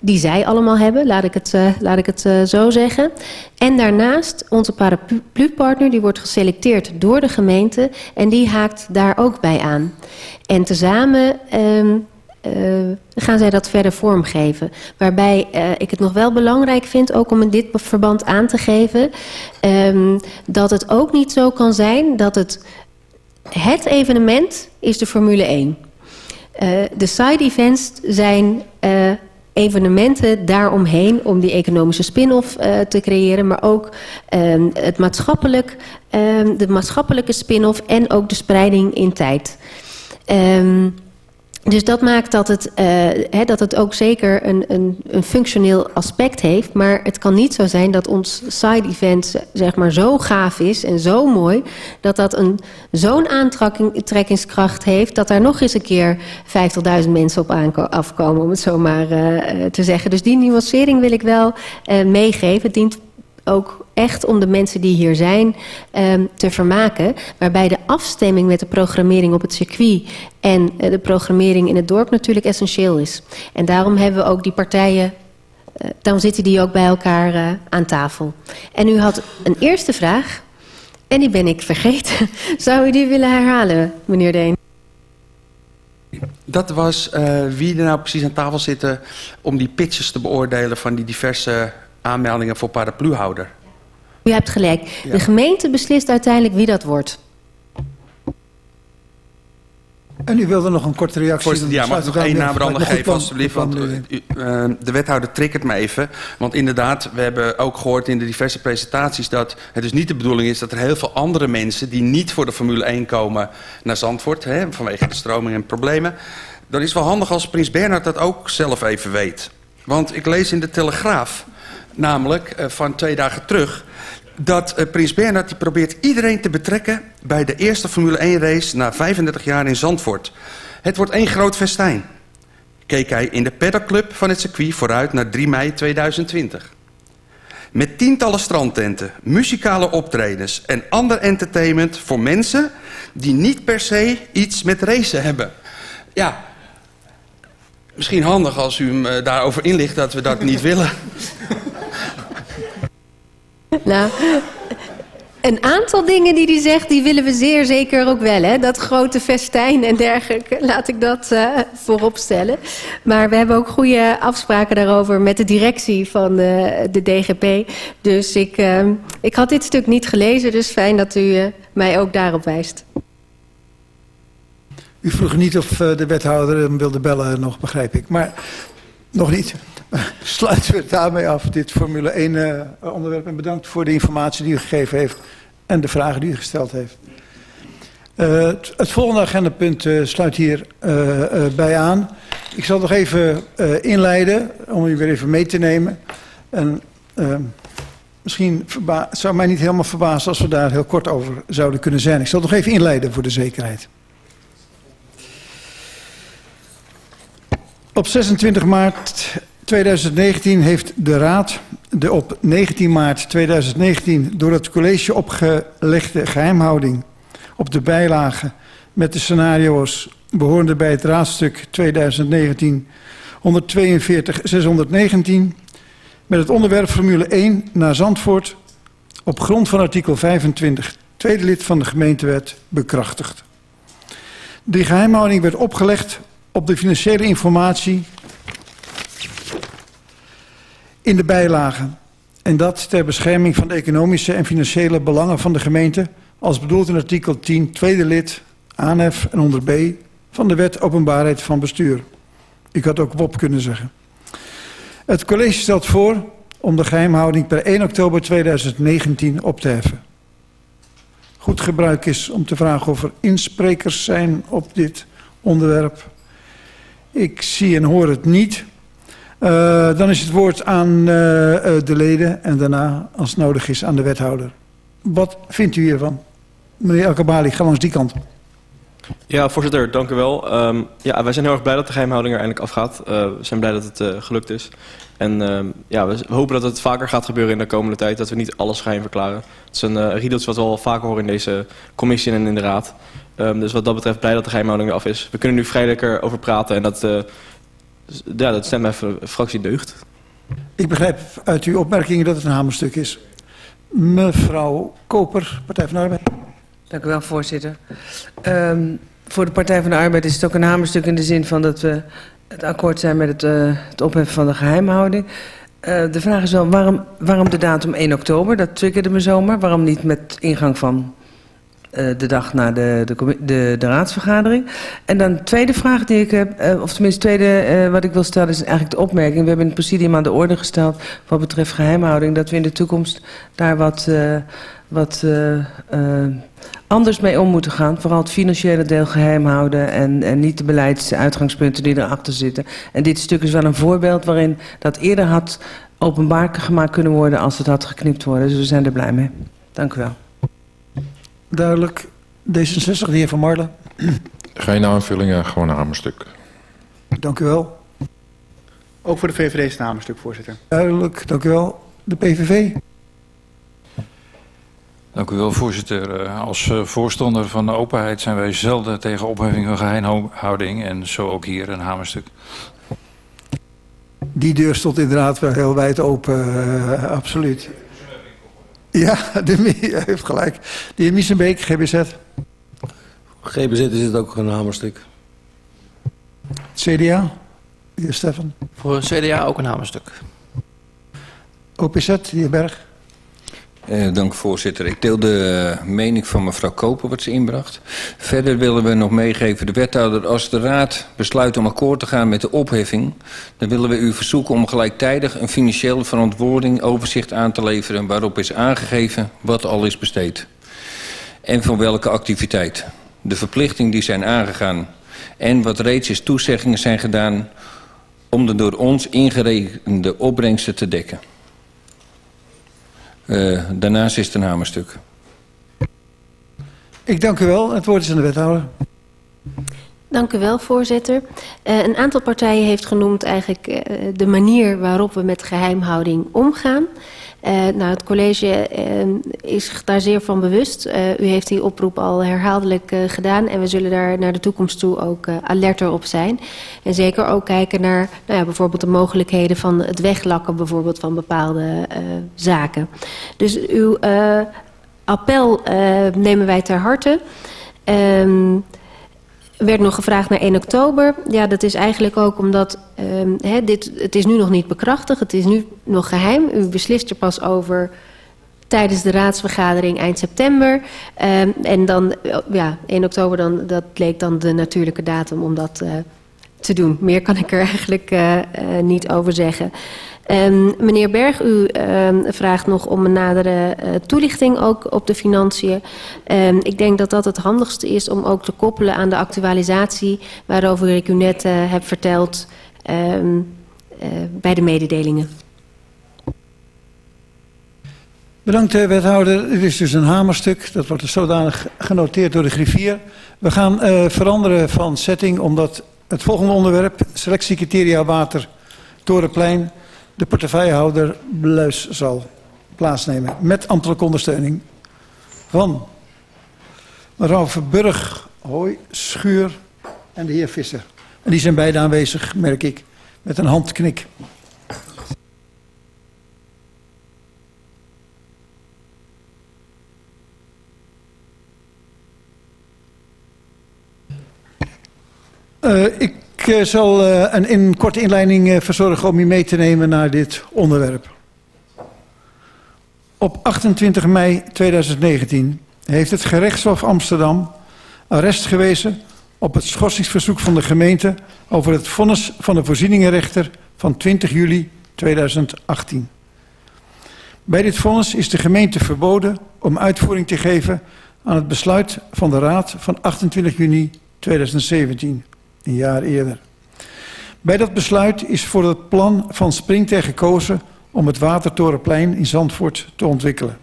die zij allemaal hebben, laat ik het, uh, laat ik het uh, zo zeggen. En daarnaast onze paraplu-partner, die wordt geselecteerd door de gemeente en die haakt daar ook bij aan. En tezamen um, uh, gaan zij dat verder vormgeven. Waarbij ik het nog wel belangrijk vind, ook om in dit verband aan te geven, um, dat het ook niet zo kan zijn dat het, het evenement is de Formule 1. de side events zijn evenementen daaromheen om die economische spin-off uh, te creëren, maar ook uh, het maatschappelijk, uh, de maatschappelijke spin-off en ook de spreiding in tijd. Um, dus dat maakt dat het, he, dat het ook zeker een, een, een, functioneel aspect heeft. Maar het kan niet zo zijn dat ons side-event zeg maar, zo gaaf is en zo mooi... dat dat een, zo'n aantrekkingskracht heeft... dat daar nog eens een keer 50.000 mensen op afkomen, om het zo maar uh, te zeggen. Dus die nuancering wil ik wel meegeven. Het dient ook echt om de mensen die hier zijn um, te vermaken. Waarbij de afstemming met de programmering op het circuit en uh, de programmering in het dorp natuurlijk essentieel is. En daarom hebben we ook die partijen, uh, daarom zitten die ook bij elkaar uh, aan tafel. En u had een eerste vraag en die ben ik vergeten. Zou u die willen herhalen, meneer Deen? Dat was wie er nou precies aan tafel zitten om die pitches te beoordelen van die diverse aanmeldingen voor parapluhouder. U hebt gelijk. Ja. De gemeente beslist uiteindelijk wie dat wordt. En u wilde nog een korte reactie? Voorzitter, ja, mag ik nog één nabrander geven alstublieft? Want uh, de wethouder triggert me even. Want inderdaad, we hebben ook gehoord in de diverse presentaties... dat het dus niet de bedoeling is dat er heel veel andere mensen... die niet voor de Formule 1 komen naar Zandvoort... Hè, vanwege de stroming en problemen... dan is het wel handig als Prins Bernhard dat ook zelf even weet. Want ik lees in de Telegraaf namelijk uh, van twee dagen terug... dat uh, Prins Bernhard die probeert iedereen te betrekken... bij de eerste Formule 1 race na 35 jaar in Zandvoort. Het wordt één groot festijn. Keek hij in de paddockclub van het circuit vooruit naar 3 mei 2020. Met tientallen strandtenten, muzikale optredens en ander entertainment voor mensen die niet per se iets met racen hebben. Ja, misschien handig als u hem uh, daarover inlicht dat we dat niet willen. Nou, een aantal dingen die hij zegt, die willen we zeer zeker ook wel. Hè? Dat grote festijn en dergelijke, laat ik dat uh, voorop stellen. Maar we hebben ook goede afspraken daarover met de directie van uh, de DGP. Dus ik, uh, ik had dit stuk niet gelezen, dus fijn dat u mij ook daarop wijst. U vroeg niet of de wethouder hem wilde bellen nog, begrijp ik. Maar nog niet. Sluiten we daarmee af, dit Formule 1 uh, onderwerp. En bedankt voor de informatie die u gegeven heeft en de vragen die u gesteld heeft. Uh, het, volgende agendapunt uh, sluit hier bij aan. Ik zal nog even inleiden om u weer even mee te nemen. En misschien zou mij niet helemaal verbazen als we daar heel kort over zouden kunnen zijn. Ik zal nog even inleiden voor de zekerheid. Op 26 maart 2019 heeft de Raad de op 19 maart 2019 door het college opgelegde geheimhouding op de bijlage met de scenario's behorende bij het raadstuk 2019 142 619 met het onderwerp Formule 1 naar Zandvoort op grond van artikel 25, tweede lid van de gemeentewet, bekrachtigd. Die geheimhouding werd opgelegd op de financiële informatie in de bijlagen. En dat ter bescherming van de economische en financiële belangen van de gemeente, als bedoeld in artikel 10, tweede lid, aanhef en onder B van de wet openbaarheid van bestuur. Ik had ook WOP kunnen zeggen. Het college stelt voor om de geheimhouding per 1 oktober 2019 op te heffen. Goed gebruik is om te vragen of er insprekers zijn op dit onderwerp. Ik zie en hoor het niet. Uh, dan is het woord aan uh, de leden en daarna, als nodig is, aan de wethouder. Wat vindt u hiervan? Meneer Elkabali, ga langs die kant. Ja, voorzitter, dank u wel. Um, ja, wij zijn heel erg blij dat de geheimhouding er eindelijk afgaat. Uh, we zijn blij dat het gelukt is. En uh, ja, we hopen dat het vaker gaat gebeuren in de komende tijd. Dat we niet alles geheim verklaren. Het is een riedeltje wat we al vaker horen in deze commissie en in de raad. Um, dus wat dat betreft blij dat de geheimhouding er af is. We kunnen nu vrij lekker over praten. En dat, uh, ja, dat stemt mijn fractie deugd. Ik begrijp uit uw opmerkingen dat het een hamerstuk is. Mevrouw Koper, Partij van de Arbeid. Dank u wel, voorzitter. Um, voor de Partij van de Arbeid is het ook een hamerstuk in de zin van dat we het akkoord zijn met het, uh, het opheffen van de geheimhouding. Uh, de vraag is wel, waarom, waarom de datum 1 oktober? Dat triggerde me zomaar. Waarom niet met ingang van de dag na de, de, de, de raadsvergadering? En dan de tweede vraag die ik heb, uh, of tenminste tweede uh, wat ik wil stellen is eigenlijk de opmerking. We hebben in het presidium aan de orde gesteld wat betreft geheimhouding. Dat we in de toekomst daar wat, wat anders mee om moeten gaan. Vooral het financiële deel geheim houden en, en niet de beleidsuitgangspunten die erachter zitten. En dit stuk is wel een voorbeeld waarin dat eerder had openbaar gemaakt kunnen worden als het had geknipt worden. Dus we zijn er blij mee. Dank u wel. Duidelijk. D66, de heer Van Marlen. Geen aanvullingen, gewoon een hamerstuk. Dank u wel. Ook voor de VVD is het een hamerstuk, voorzitter. Duidelijk, dank u wel. De PVV. Dank u wel, voorzitter. Als voorstander van de openheid zijn wij zelden tegen opheffing van geheimhouding. En zo ook hier een hamerstuk. Die deur stond inderdaad wel heel wijd open, uh, absoluut. Ja, de, heeft gelijk. De heer Miesenbeek, GBZ. GBZ is het ook een hamerstuk. CDA, de heer Stefan. Voor CDA ook een hamerstuk. OPZ, de heer Berg. Uh, dank voorzitter. Ik deel de mening van mevrouw Koper wat ze inbracht. Verder willen we nog meegeven de wethouder als de raad besluit om akkoord te gaan met de opheffing. Dan willen we u verzoeken om gelijktijdig een financiële verantwoording overzicht aan te leveren waarop is aangegeven wat al is besteed. En van welke activiteit. De verplichting die zijn aangegaan en wat reeds is toezeggingen zijn gedaan om de door ons ingerekende opbrengsten te dekken. Uh, daarnaast is het een hamerstuk. Ik dank u wel. Het woord is aan de wethouder. Dank u wel, voorzitter. Uh, een aantal partijen heeft genoemd eigenlijk uh, de manier waarop we met geheimhouding omgaan. Uh, nou, het college uh, is daar zeer van bewust. Uh, u heeft die oproep al herhaaldelijk gedaan en we zullen daar naar de toekomst toe ook alerter op zijn. En zeker ook kijken naar nou ja, bijvoorbeeld de mogelijkheden van het weglakken bijvoorbeeld van bepaalde zaken. Dus uw appel nemen wij ter harte. Um, werd nog gevraagd naar 1 oktober. Ja, dat is eigenlijk ook omdat hè, dit, het is nu nog niet bekrachtigd. Het is nu nog geheim. U beslist er pas over tijdens de raadsvergadering eind september. Um, en dan, ja, 1 oktober, dan, dat leek dan de natuurlijke datum om dat uh, te doen. Meer kan ik er eigenlijk uh, niet over zeggen. Um, meneer Berg, u um, vraagt nog om een nadere uh, toelichting ook op de financiën. Um, ik denk dat dat het handigste is om ook te koppelen aan de actualisatie waarover ik u net uh, heb verteld uh, bij de mededelingen. Bedankt, wethouder. Dit is dus een hamerstuk. Dat wordt zodanig genoteerd door de griffier. We gaan uh, veranderen van setting omdat het volgende onderwerp, selectiecriteria water, Torenplein, de portefeuillehouder Bluis zal plaatsnemen. Met ambtelijke ondersteuning van mevrouw Verburg, Hooi, Schuur en de heer Visser. En die zijn beide aanwezig, merk ik. met een handknik. Uh, ik uh, zal uh, een, een, korte inleiding verzorgen om u mee te nemen naar dit onderwerp. Op 28 mei 2019 heeft het gerechtshof Amsterdam arrest gewezen op het schorsingsverzoek van de gemeente over het vonnis van de voorzieningenrechter van 20 juli 2018. Bij dit vonnis is de gemeente verboden om uitvoering te geven aan het besluit van de Raad van 28 juni 2017, een jaar eerder. Bij dat besluit is voor het plan van Springtij gekozen om het Watertorenplein in Zandvoort te ontwikkelen.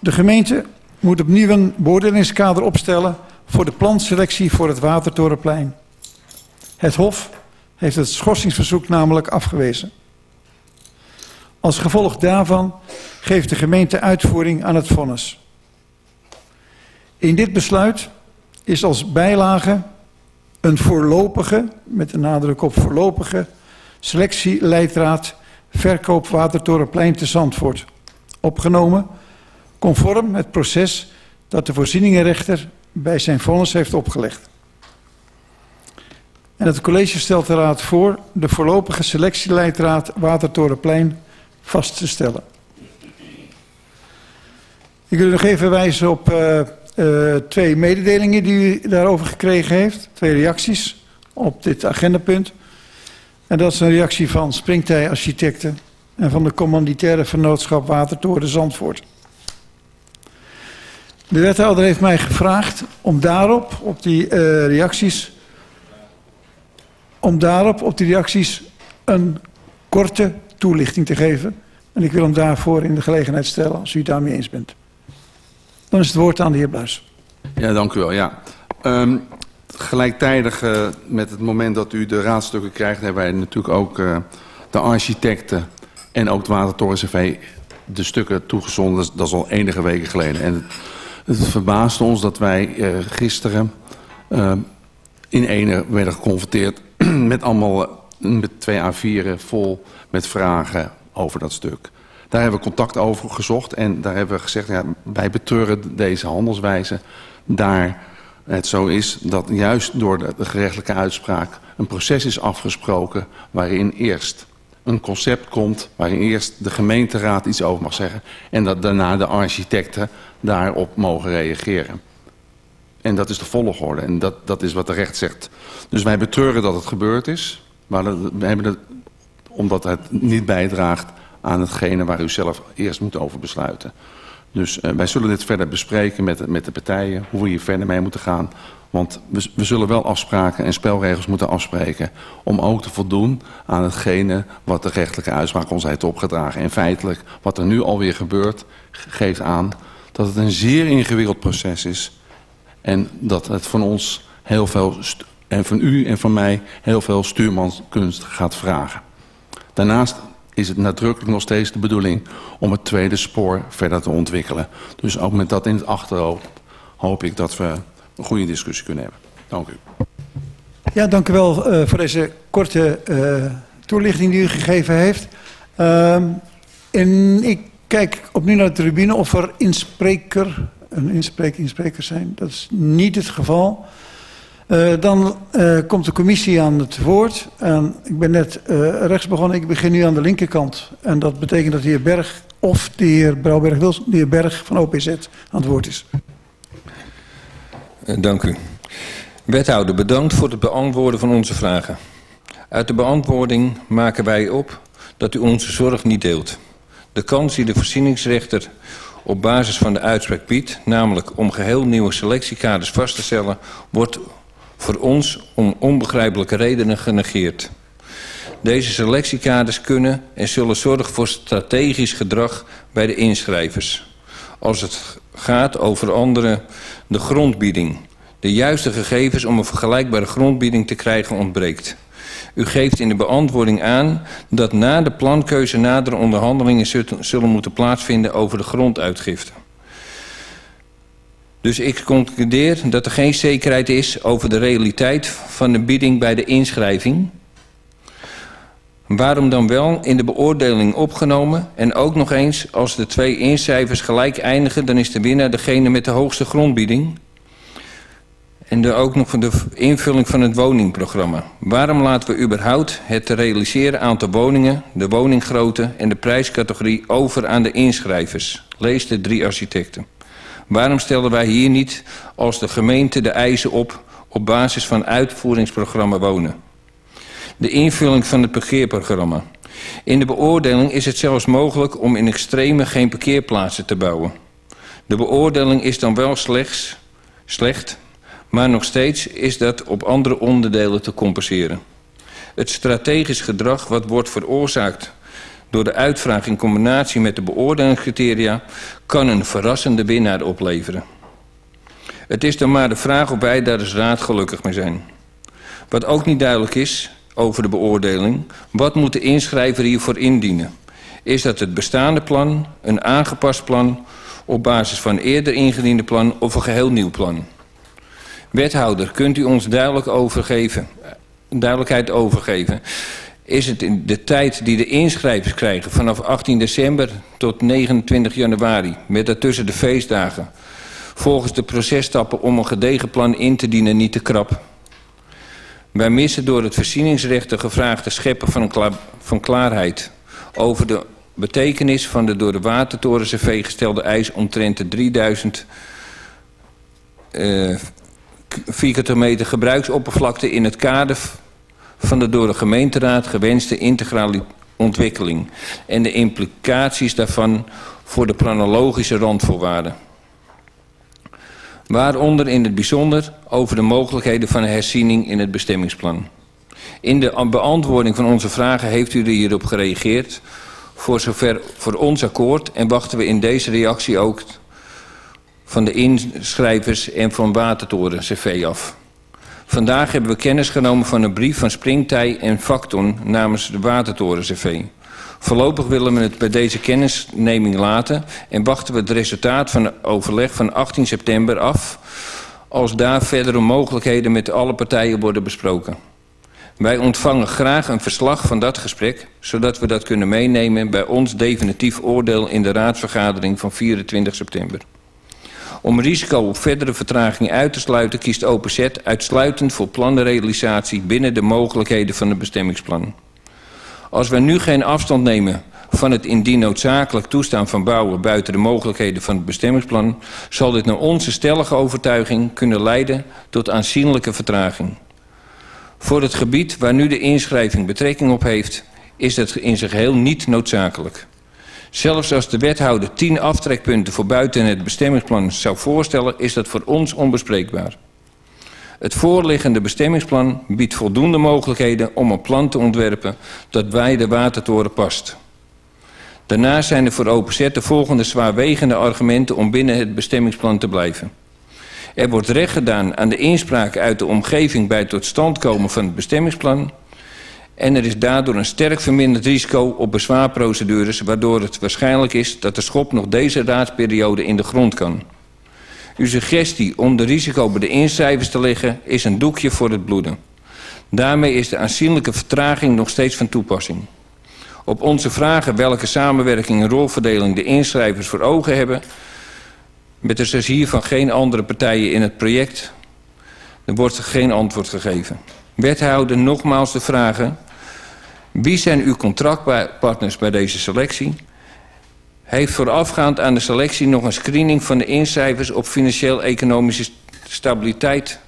De gemeente moet opnieuw een beoordelingskader opstellen voor de planselectie voor het Watertorenplein. Het Hof heeft het schorsingsverzoek namelijk afgewezen. Als gevolg daarvan geeft de gemeente uitvoering aan het vonnis. In dit besluit is als bijlage een voorlopige, met de nadruk op voorlopige, selectieleidraad verkoop Watertorenplein te Zandvoort opgenomen, conform het proces dat de voorzieningenrechter bij zijn vonnis heeft opgelegd. En het college stelt de raad voor de voorlopige selectieleidraad Watertorenplein vast te stellen. Ik wil nog even wijzen op uh, uh, twee mededelingen die u daarover gekregen heeft. Twee reacties op dit agendapunt. En dat is een reactie van Springtij Architecten en van de commanditaire vernootschap Watertoren Zandvoort. De wethouder heeft mij gevraagd om daarop, op die uh, reacties, om daarop, op die reacties, een korte toelichting te geven. En ik wil hem daarvoor in de gelegenheid stellen, als u het daarmee eens bent. Dan is het woord aan de heer Bluis. Ja, dank u wel. Ja. Um, gelijktijdig uh, met het moment dat u de raadstukken krijgt... hebben wij natuurlijk ook uh, de architecten en ook de Watertoren de stukken toegezonden. Dat is, al enige weken geleden. En het, het verbaasde ons dat wij uh, gisteren in ene werden geconfronteerd... met allemaal met twee A4'en vol met vragen over dat stuk. Daar hebben we contact over gezocht en daar hebben we gezegd... Ja, wij betreuren deze handelswijze daar het zo is dat juist door de, gerechtelijke uitspraak een proces is afgesproken waarin eerst een concept komt, waarin eerst de gemeenteraad iets over mag zeggen en dat daarna de architecten daarop mogen reageren. En dat is de volgorde en dat, dat is wat de recht zegt. Dus wij betreuren dat het gebeurd is, maar we hebben het, omdat het niet bijdraagt aan hetgene waar u zelf eerst moet over besluiten. Dus uh, wij zullen dit verder bespreken met, met de partijen, hoe we hier verder mee moeten gaan. Want we, we zullen wel afspraken en spelregels moeten afspreken om ook te voldoen aan hetgene wat de rechtelijke uitspraak ons heeft opgedragen. En feitelijk, wat er nu alweer gebeurt, geeft aan dat het een zeer ingewikkeld proces is. En dat het van ons heel veel, en van u en van mij, heel veel stuurmanskunst gaat vragen. Daarnaast is het nadrukkelijk nog steeds de bedoeling om het tweede spoor verder te ontwikkelen. Dus ook met dat in het achterhoofd hoop ik dat we een goede discussie kunnen hebben. Dank u. Ja, dank u wel uh, voor deze korte uh, toelichting die u gegeven heeft. Uh, en ik kijk opnieuw naar de tribune of er inspreker, een inspreker, insprekers zijn. Dat is niet het geval. Uh, dan uh, komt de commissie aan het woord. En ik ben net uh, rechts begonnen, ik begin nu aan de linkerkant. En dat betekent dat de heer Berg of de heer Brouwberg Wils, de heer Berg van OPZ aan het woord is. Dank u. Wethouder, bedankt voor het beantwoorden van onze vragen. Uit de beantwoording maken wij op dat u onze zorg niet deelt. De kans die de voorzieningsrechter op basis van de uitspraak biedt, namelijk om geheel nieuwe selectiekaders vast te stellen, wordt voor ons om onbegrijpelijke redenen genegeerd. Deze selectiekaders kunnen en zullen zorgen voor strategisch gedrag bij de inschrijvers. Als het gaat over andere de grondbieding. De juiste gegevens om een vergelijkbare grondbieding te krijgen ontbreekt. U geeft in de beantwoording aan dat na de plankeuze nadere onderhandelingen zullen moeten plaatsvinden over de gronduitgifte. Dus ik concludeer dat er geen zekerheid is over de realiteit van de bieding bij de inschrijving. Waarom dan wel in de beoordeling opgenomen en ook nog eens als de twee incijfers gelijk eindigen, dan is de winnaar degene met de hoogste grondbieding. En ook nog de invulling van het woningprogramma. Waarom laten we überhaupt het te realiseren aantal woningen, de woninggrootte en de prijscategorie over aan de inschrijvers? Lees de drie architecten. Waarom stellen wij hier niet als de gemeente de eisen op op basis van uitvoeringsprogramma wonen? De invulling van het parkeerprogramma. In de beoordeling is het zelfs mogelijk om in extreme geen parkeerplaatsen te bouwen. De beoordeling is dan wel slechts, slecht, maar nog steeds is dat op andere onderdelen te compenseren. Het strategisch gedrag wat wordt veroorzaakt door de uitvraag in combinatie met de beoordelingscriteria kan een verrassende winnaar opleveren. Het is dan maar de vraag of wij daar als raad gelukkig mee zijn. Wat ook niet duidelijk is over de beoordeling, wat moet de inschrijver hiervoor indienen? Is dat het bestaande plan, een aangepast plan, op basis van eerder ingediende plan of een geheel nieuw plan? Wethouder, kunt u ons duidelijk overgeven, duidelijkheid overgeven? Is het in de tijd die de inschrijvers krijgen vanaf 18 december tot 29 januari, met daartussen de feestdagen, volgens de processtappen om een gedegen plan in te dienen niet te krap? Wij missen door het voorzieningsrecht de gevraagde scheppen van, een van klaarheid over de betekenis van de door de Watertoren CV gestelde eis omtrent de 3000 uh, vierkante meter gebruiksoppervlakte in het kader van de door de gemeenteraad gewenste integrale ontwikkeling en de implicaties daarvan voor de planologische randvoorwaarden. Waaronder in het bijzonder over de mogelijkheden van herziening in het bestemmingsplan. In de beantwoording van onze vragen heeft u er hierop gereageerd. Voor zover voor ons akkoord en wachten we in deze reactie ook van de inschrijvers en van Watertoren CV af. Vandaag hebben we kennis genomen van een brief van Springtij en Facton namens de Watertoren CV. Voorlopig willen we het bij deze kennisneming laten en wachten we het resultaat van het overleg van 18 september af als daar verdere mogelijkheden met alle partijen worden besproken. Wij ontvangen graag een verslag van dat gesprek, zodat we dat kunnen meenemen bij ons definitief oordeel in de raadsvergadering van 24 september. Om risico op verdere vertraging uit te sluiten kiest OPZ uitsluitend voor plannenrealisatie binnen de mogelijkheden van het bestemmingsplan. Als we nu geen afstand nemen van het indien noodzakelijk toestaan van bouwen buiten de mogelijkheden van het bestemmingsplan, zal dit naar onze stellige overtuiging kunnen leiden tot aanzienlijke vertraging. Voor het gebied waar nu de inschrijving betrekking op heeft, is dat in zijn geheel niet noodzakelijk. Zelfs als de wethouder tien aftrekpunten voor buiten het bestemmingsplan zou voorstellen, is dat voor ons onbespreekbaar. Het voorliggende bestemmingsplan biedt voldoende mogelijkheden om een plan te ontwerpen dat bij de watertoren past. Daarnaast zijn er voor OPZ de volgende zwaarwegende argumenten om binnen het bestemmingsplan te blijven. Er wordt recht gedaan aan de inspraak uit de omgeving bij het tot stand komen van het bestemmingsplan en er is daardoor een sterk verminderd risico op bezwaarprocedures... waardoor het waarschijnlijk is dat de schop nog deze raadsperiode in de grond kan. Uw suggestie om de risico bij de incijfers te leggen is een doekje voor het bloeden. Daarmee is de aanzienlijke vertraging nog steeds van toepassing. Op onze vragen welke samenwerking en rolverdeling de inschrijvers voor ogen hebben... met er dus hiervan geen andere partijen in het project... er wordt geen antwoord gegeven. Wethouder nogmaals de vragen wie zijn uw contractpartners bij deze selectie? Heeft voorafgaand aan de selectie nog een screening van de incijfers op financieel-economische stabiliteit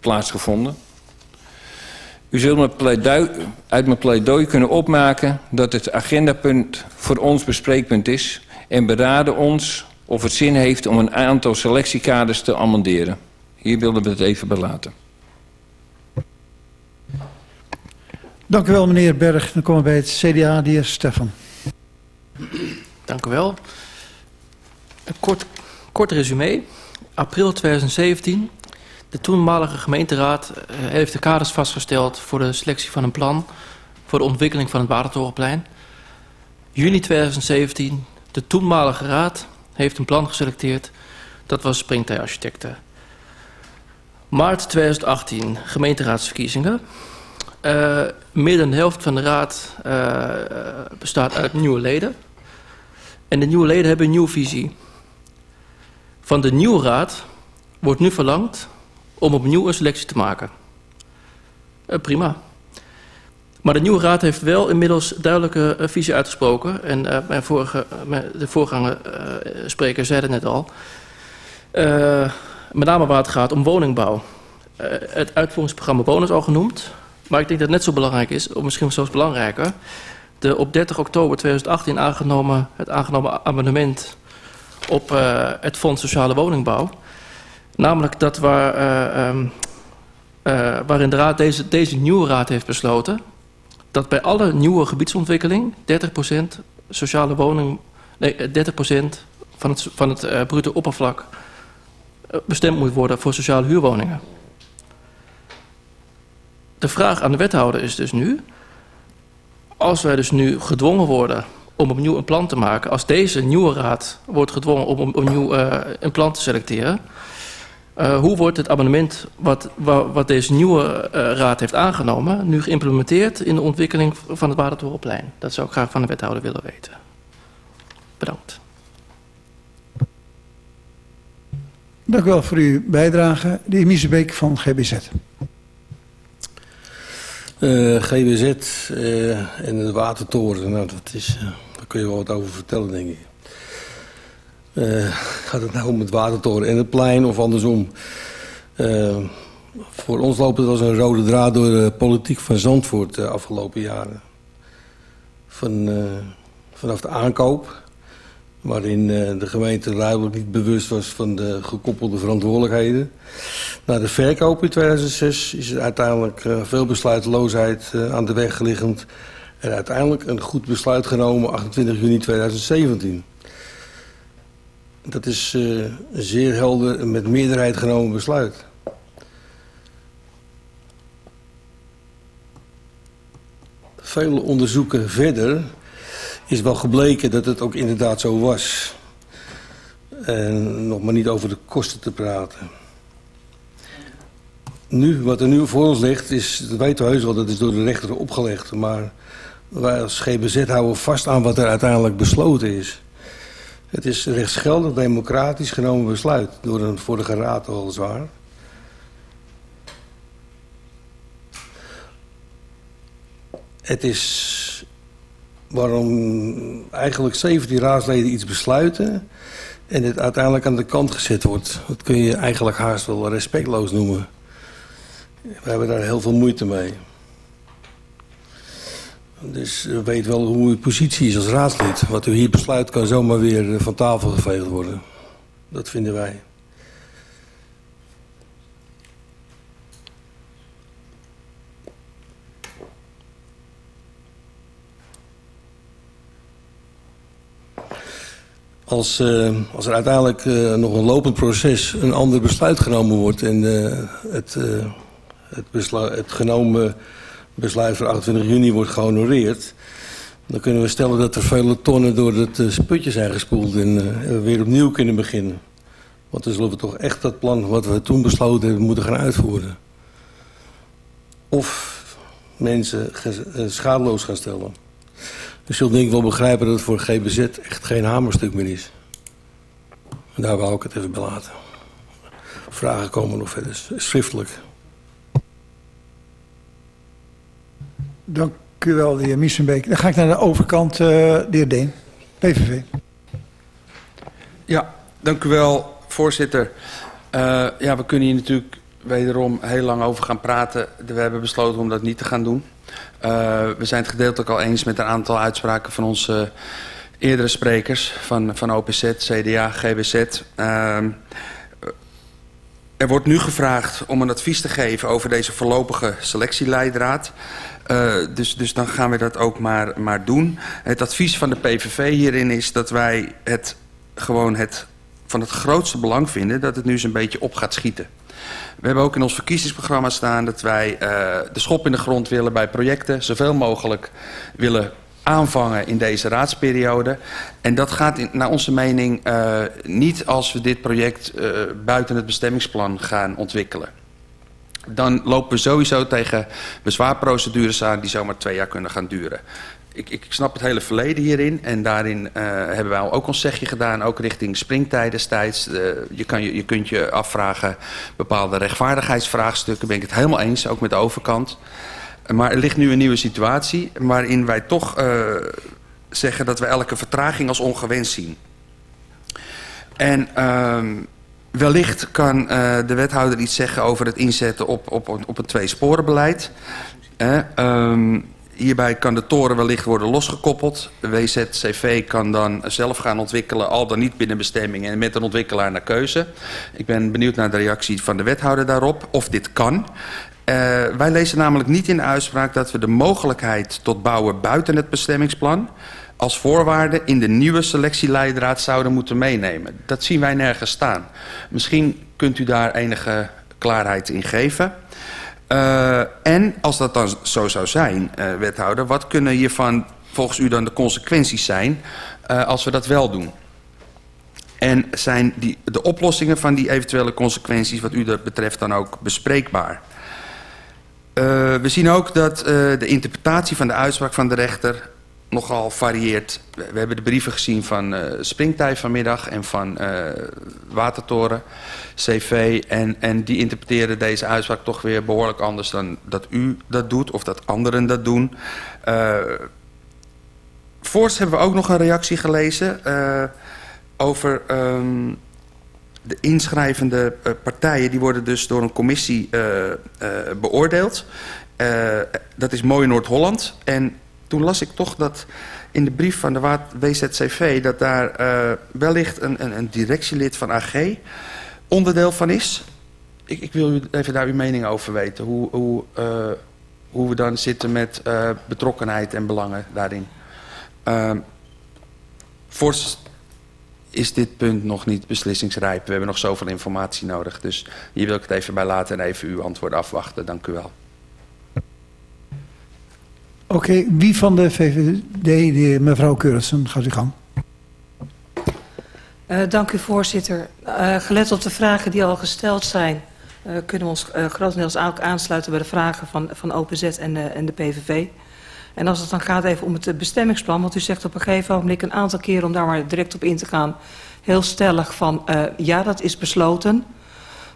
plaatsgevonden? U zult uit mijn pleidooi kunnen opmaken dat het agendapunt voor ons bespreekpunt is en beraden ons of het zin heeft om een aantal selectiekaders te amenderen. Hier wilden we het even belaten. Dank u wel, meneer Berg. Dan komen we bij het CDA, de heer Stefan. Dank u wel. Een kort, kort resume. April 2017. De toenmalige gemeenteraad eh, heeft de kaders vastgesteld voor de selectie van een plan voor de ontwikkeling van het Watertorenplein. Juni 2017. De toenmalige raad heeft een plan geselecteerd. Dat was Springtij Architecten. Maart 2018. Gemeenteraadsverkiezingen. Uh, meer dan de helft van de raad uh, bestaat uit nieuwe leden. En de nieuwe leden hebben een nieuwe visie. Van de nieuwe raad wordt nu verlangd om opnieuw een selectie te maken. Uh, prima. Maar de nieuwe raad heeft wel inmiddels duidelijke visie uitgesproken. En mijn vorige, de voorganger spreker zei het net al. met name waar het gaat om woningbouw. het uitvoeringsprogramma Wonen is al genoemd. Maar ik denk dat het net zo belangrijk is, of misschien zelfs belangrijker... de op 30 oktober 2018 aangenomen, het aangenomen amendement op uh, het Fonds Sociale Woningbouw. Namelijk dat waar, uh, um, uh, waarin de raad deze, deze nieuwe raad heeft besloten... dat bij alle nieuwe gebiedsontwikkeling 30% sociale woning... nee, 30% van het, van het bruto oppervlak bestemd moet worden voor sociale huurwoningen de vraag aan de wethouder is dus nu... als wij dus nu gedwongen worden om opnieuw een plan te maken... als deze nieuwe raad wordt gedwongen om opnieuw uh, een plan te selecteren... Uh, hoe wordt het abonnement wat, wat, deze nieuwe uh, raad heeft aangenomen... nu geïmplementeerd in de ontwikkeling van het Watertorenplein? Dat zou ik graag van de wethouder willen weten. Bedankt. Dank u wel voor uw bijdrage. De heer Miezebeek van GBZ. Uh, GBZ uh, en de watertoren, nou, dat is, uh, daar kun je wel wat over vertellen, denk ik. gaat het nou om het watertoren en het plein of andersom? voor ons loopt het als een rode draad door de politiek van Zandvoort de afgelopen jaren. Van, vanaf de aankoop waarin uh, de gemeente duidelijk niet bewust was van de gekoppelde verantwoordelijkheden. Na de verkoop in 2006 is er uiteindelijk uh, veel besluiteloosheid uh, aan de weg geliggend en uiteindelijk een goed besluit genomen 28 juni 2017. Dat is een zeer helder en met meerderheid genomen besluit. Vele onderzoeken verder is wel gebleken dat het ook inderdaad zo was. En nog maar niet over de kosten te praten. Nu, wat er nu voor ons ligt, is, dat weten we heus wel, dat is door de rechter opgelegd. Maar wij als GBZ houden vast aan wat er uiteindelijk besloten is. Het is rechtsgeldig, democratisch genomen besluit door een vorige raad weliswaar. Het is waarom eigenlijk 17 raadsleden iets besluiten... en het uiteindelijk aan de kant gezet wordt. Dat kun je eigenlijk haast wel respectloos noemen. We hebben daar heel veel moeite mee. Dus weet wel hoe uw positie is als raadslid. Wat u hier besluit kan zomaar weer van tafel geveegd worden. Dat vinden wij. Als, uh, als er uiteindelijk uh, nog een lopend proces een ander besluit genomen wordt... en uh, het, het, het genomen besluit van 28 juni wordt gehonoreerd... dan kunnen we stellen dat er vele tonnen door het sputje zijn gespoeld... en we weer opnieuw kunnen beginnen. Want dan zullen we toch echt dat plan wat we toen besloten hebben moeten gaan uitvoeren. Of mensen schadeloos gaan stellen. U zult denk ik wel begrijpen dat het voor GBZ echt geen hamerstuk meer is. En daar wou ik het even bij laten. Vragen komen nog verder, schriftelijk. Dank u wel, de heer Miesenbeek. Dan ga ik naar de overkant, uh, de heer Deen, PVV. Ja, dank u wel, voorzitter. Uh, ja, we kunnen hier natuurlijk wederom heel lang over gaan praten. We hebben besloten om dat niet te gaan doen. Uh, we zijn het gedeeltelijk al eens met een aantal uitspraken van onze eerdere sprekers van, van OPZ, CDA, GBZ. Uh, er wordt nu gevraagd om een advies te geven over deze voorlopige selectieleidraad. Uh, dus, dus dan gaan we dat ook maar, maar doen. Het advies van de PVV hierin is dat wij het gewoon het van het grootste belang vinden dat het nu eens een beetje op gaat schieten. We hebben ook in ons verkiezingsprogramma staan dat wij uh, de schop in de grond willen bij projecten. Zoveel mogelijk willen aanvangen in deze raadsperiode. En dat gaat naar onze mening uh, niet als we dit project uh, buiten het bestemmingsplan gaan ontwikkelen. dan lopen we sowieso tegen bezwaarprocedures aan die zomaar twee jaar kunnen gaan duren. Ik, ik snap het hele verleden hierin en daarin uh, hebben wij ook ons zegje gedaan, ook richting springtij destijds. Uh, je, kan je, je kunt je afvragen bepaalde rechtvaardigheidsvraagstukken, ben ik het helemaal eens, ook met de overkant. Maar er ligt nu een nieuwe situatie waarin wij toch uh, zeggen dat we elke vertraging als ongewenst zien. En wellicht kan de wethouder iets zeggen over het inzetten op, op, op een tweesporenbeleid. Um, Hierbij kan de toren wellicht worden losgekoppeld. WZCV kan dan zelf gaan ontwikkelen, al dan niet binnen bestemming en met een ontwikkelaar naar keuze. Ik ben benieuwd naar de reactie van de wethouder daarop, of dit kan. Uh, wij lezen namelijk niet in de uitspraak dat we de mogelijkheid tot bouwen buiten het bestemmingsplan als voorwaarde in de nieuwe selectieleidraad zouden moeten meenemen. Dat zien wij nergens staan. Misschien kunt u daar enige klaarheid in geven. Uh, en als dat dan zo zou zijn, uh, wethouder, wat kunnen hiervan volgens u dan de consequenties zijn uh, als we dat wel doen? En zijn die, de oplossingen van die eventuele consequenties wat u dat betreft dan ook bespreekbaar? we zien ook dat de interpretatie van de uitspraak van de rechter nogal varieert. We hebben de brieven gezien van uh, Springtij vanmiddag en van uh, Watertoren, CV. En, en die interpreteren deze uitspraak toch weer behoorlijk anders dan dat u dat doet of dat anderen dat doen. Uh, hebben we ook nog een reactie gelezen over um, de inschrijvende partijen. Die worden dus door een commissie beoordeeld. dat is Mooi Noord-Holland en toen las ik toch dat in de brief van de WZCV... dat daar uh, wellicht een, een, een, directielid van AG onderdeel van is. Ik, ik, wil u even daar uw mening over weten. Hoe, hoe, uh, hoe we dan zitten met uh, betrokkenheid en belangen daarin. Fors is dit punt nog niet beslissingsrijp. We hebben nog zoveel informatie nodig. Dus hier wil ik het even bij laten en even uw antwoord afwachten. Dank u wel. Oké, wie van de VVD, de mevrouw Keurissen, gaat u gang. Uh, dank u voorzitter. Uh, gelet op de vragen die al gesteld zijn... Uh, kunnen we ons grotendeels ook aansluiten bij de vragen van, van OPZ en de, en de PVV. En als het dan gaat even om het bestemmingsplan... want u zegt op een gegeven moment een aantal keren om daar maar direct op in te gaan... heel stellig van ja, dat is besloten.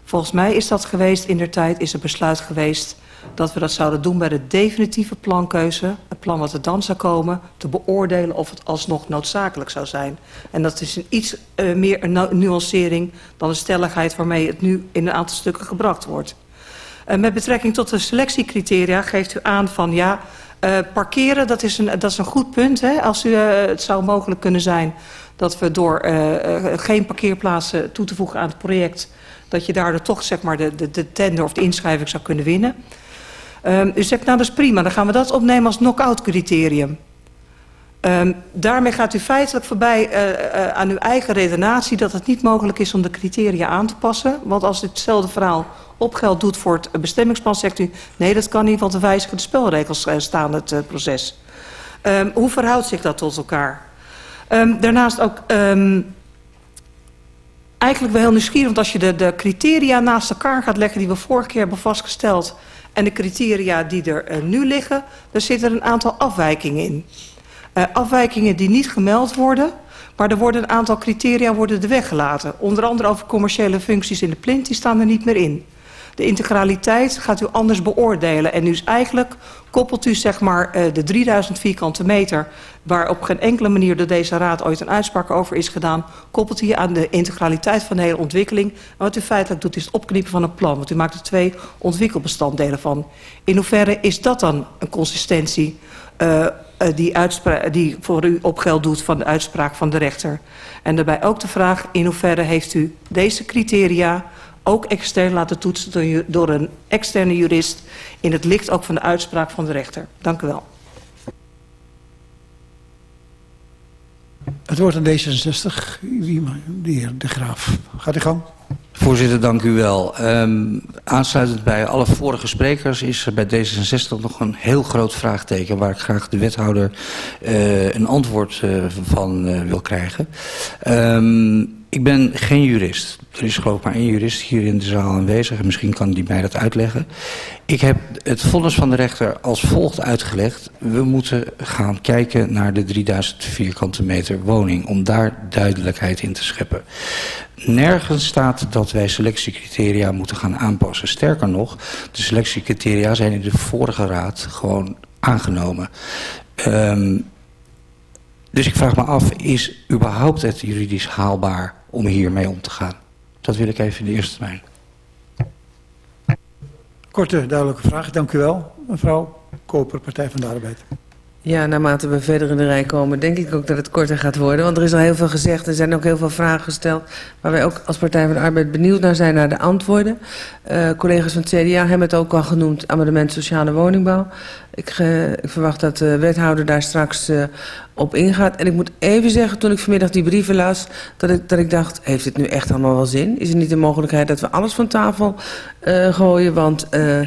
Volgens mij is dat geweest in der tijd, is er besluit geweest dat we dat zouden doen bij de definitieve plankeuze, het plan wat er dan zou komen, te beoordelen of het alsnog noodzakelijk zou zijn. En dat is een iets uh, meer een nuancering dan de stelligheid waarmee het nu in een aantal stukken gebracht wordt. Uh, met betrekking tot de selectiecriteria geeft u aan van ja, uh, parkeren dat is, een, dat is een goed punt. Hè? Als u, het zou mogelijk kunnen zijn dat we door geen parkeerplaatsen toe te voegen aan het project dat je daardoor toch zeg maar, de, de, de tender of de inschrijving zou kunnen winnen. Um, u zegt, nou dat is prima, dan gaan we dat opnemen als knock-out criterium. Um, daarmee gaat u feitelijk voorbij uh, uh, aan uw eigen redenatie dat het niet mogelijk is om de criteria aan te passen. Want als u hetzelfde verhaal op geld doet voor het bestemmingsplan, zegt u nee dat kan niet, want de spelregels staan het proces. Um, hoe verhoudt zich dat tot elkaar? Um, daarnaast ook eigenlijk wel heel nieuwsgierig, want als je de, de criteria naast elkaar gaat leggen die we vorige keer hebben vastgesteld en de criteria die er uh, nu liggen, daar zitten een aantal afwijkingen in. Uh, afwijkingen die niet gemeld worden, maar er worden een aantal criteria worden er weggelaten. Onder andere over commerciële functies in de plint, die staan er niet meer in. De integraliteit gaat u anders beoordelen. En dus eigenlijk koppelt u zeg maar uh, de 3000 vierkante meter... waar op geen enkele manier door deze raad ooit een uitspraak over is gedaan... koppelt u aan de integraliteit van de hele ontwikkeling. Wat u feitelijk doet is het opknippen van een plan. Want u maakt er twee ontwikkelbestanddelen van. In hoeverre is dat dan een consistentie... Uh, die, die voor u op geld doet van de uitspraak van de rechter. En daarbij ook de vraag in hoeverre heeft u deze criteria ook extern laten toetsen door een externe jurist... in het licht ook van de uitspraak van de rechter. Dank u wel. Het wordt een D66. De heer De Graaf. Gaat u gang. Voorzitter, dank u wel. Um, aansluitend bij alle vorige sprekers is er bij D66 nog een heel groot vraagteken... waar ik graag de wethouder uh, een antwoord uh, van uh, wil krijgen. Um, ik ben geen jurist. Er is geloof ik maar één jurist hier in de zaal aanwezig. En misschien kan die mij dat uitleggen. Ik heb het vonnis van de rechter als volgt uitgelegd. We moeten gaan kijken naar de 3000 vierkante meter woning. Om daar duidelijkheid in te scheppen. Nergens staat dat wij selectiecriteria moeten gaan aanpassen. Sterker nog, de selectiecriteria zijn in de vorige raad gewoon aangenomen. Um, dus ik vraag me af, is überhaupt het juridisch haalbaar om hiermee om te gaan? Dat wil ik even in de eerste termijn. Korte, duidelijke vraag. Dank u wel. Mevrouw Koper, Partij van de Arbeid. Ja, naarmate we verder in de rij komen, denk ik ook dat het korter gaat worden. Want er is al heel veel gezegd. Er zijn ook heel veel vragen gesteld. Waar wij ook als Partij van de Arbeid benieuwd naar zijn naar de antwoorden. Uh, collega's van het CDA hebben het ook al genoemd. Amendement sociale woningbouw. Ik, verwacht dat de wethouder daar straks uh, op ingaat. En ik moet even zeggen, toen ik vanmiddag die brieven las... dat ik, dat ik dacht, heeft dit nu echt allemaal wel zin? Is er niet de mogelijkheid dat we alles van tafel uh, gooien? Want uh,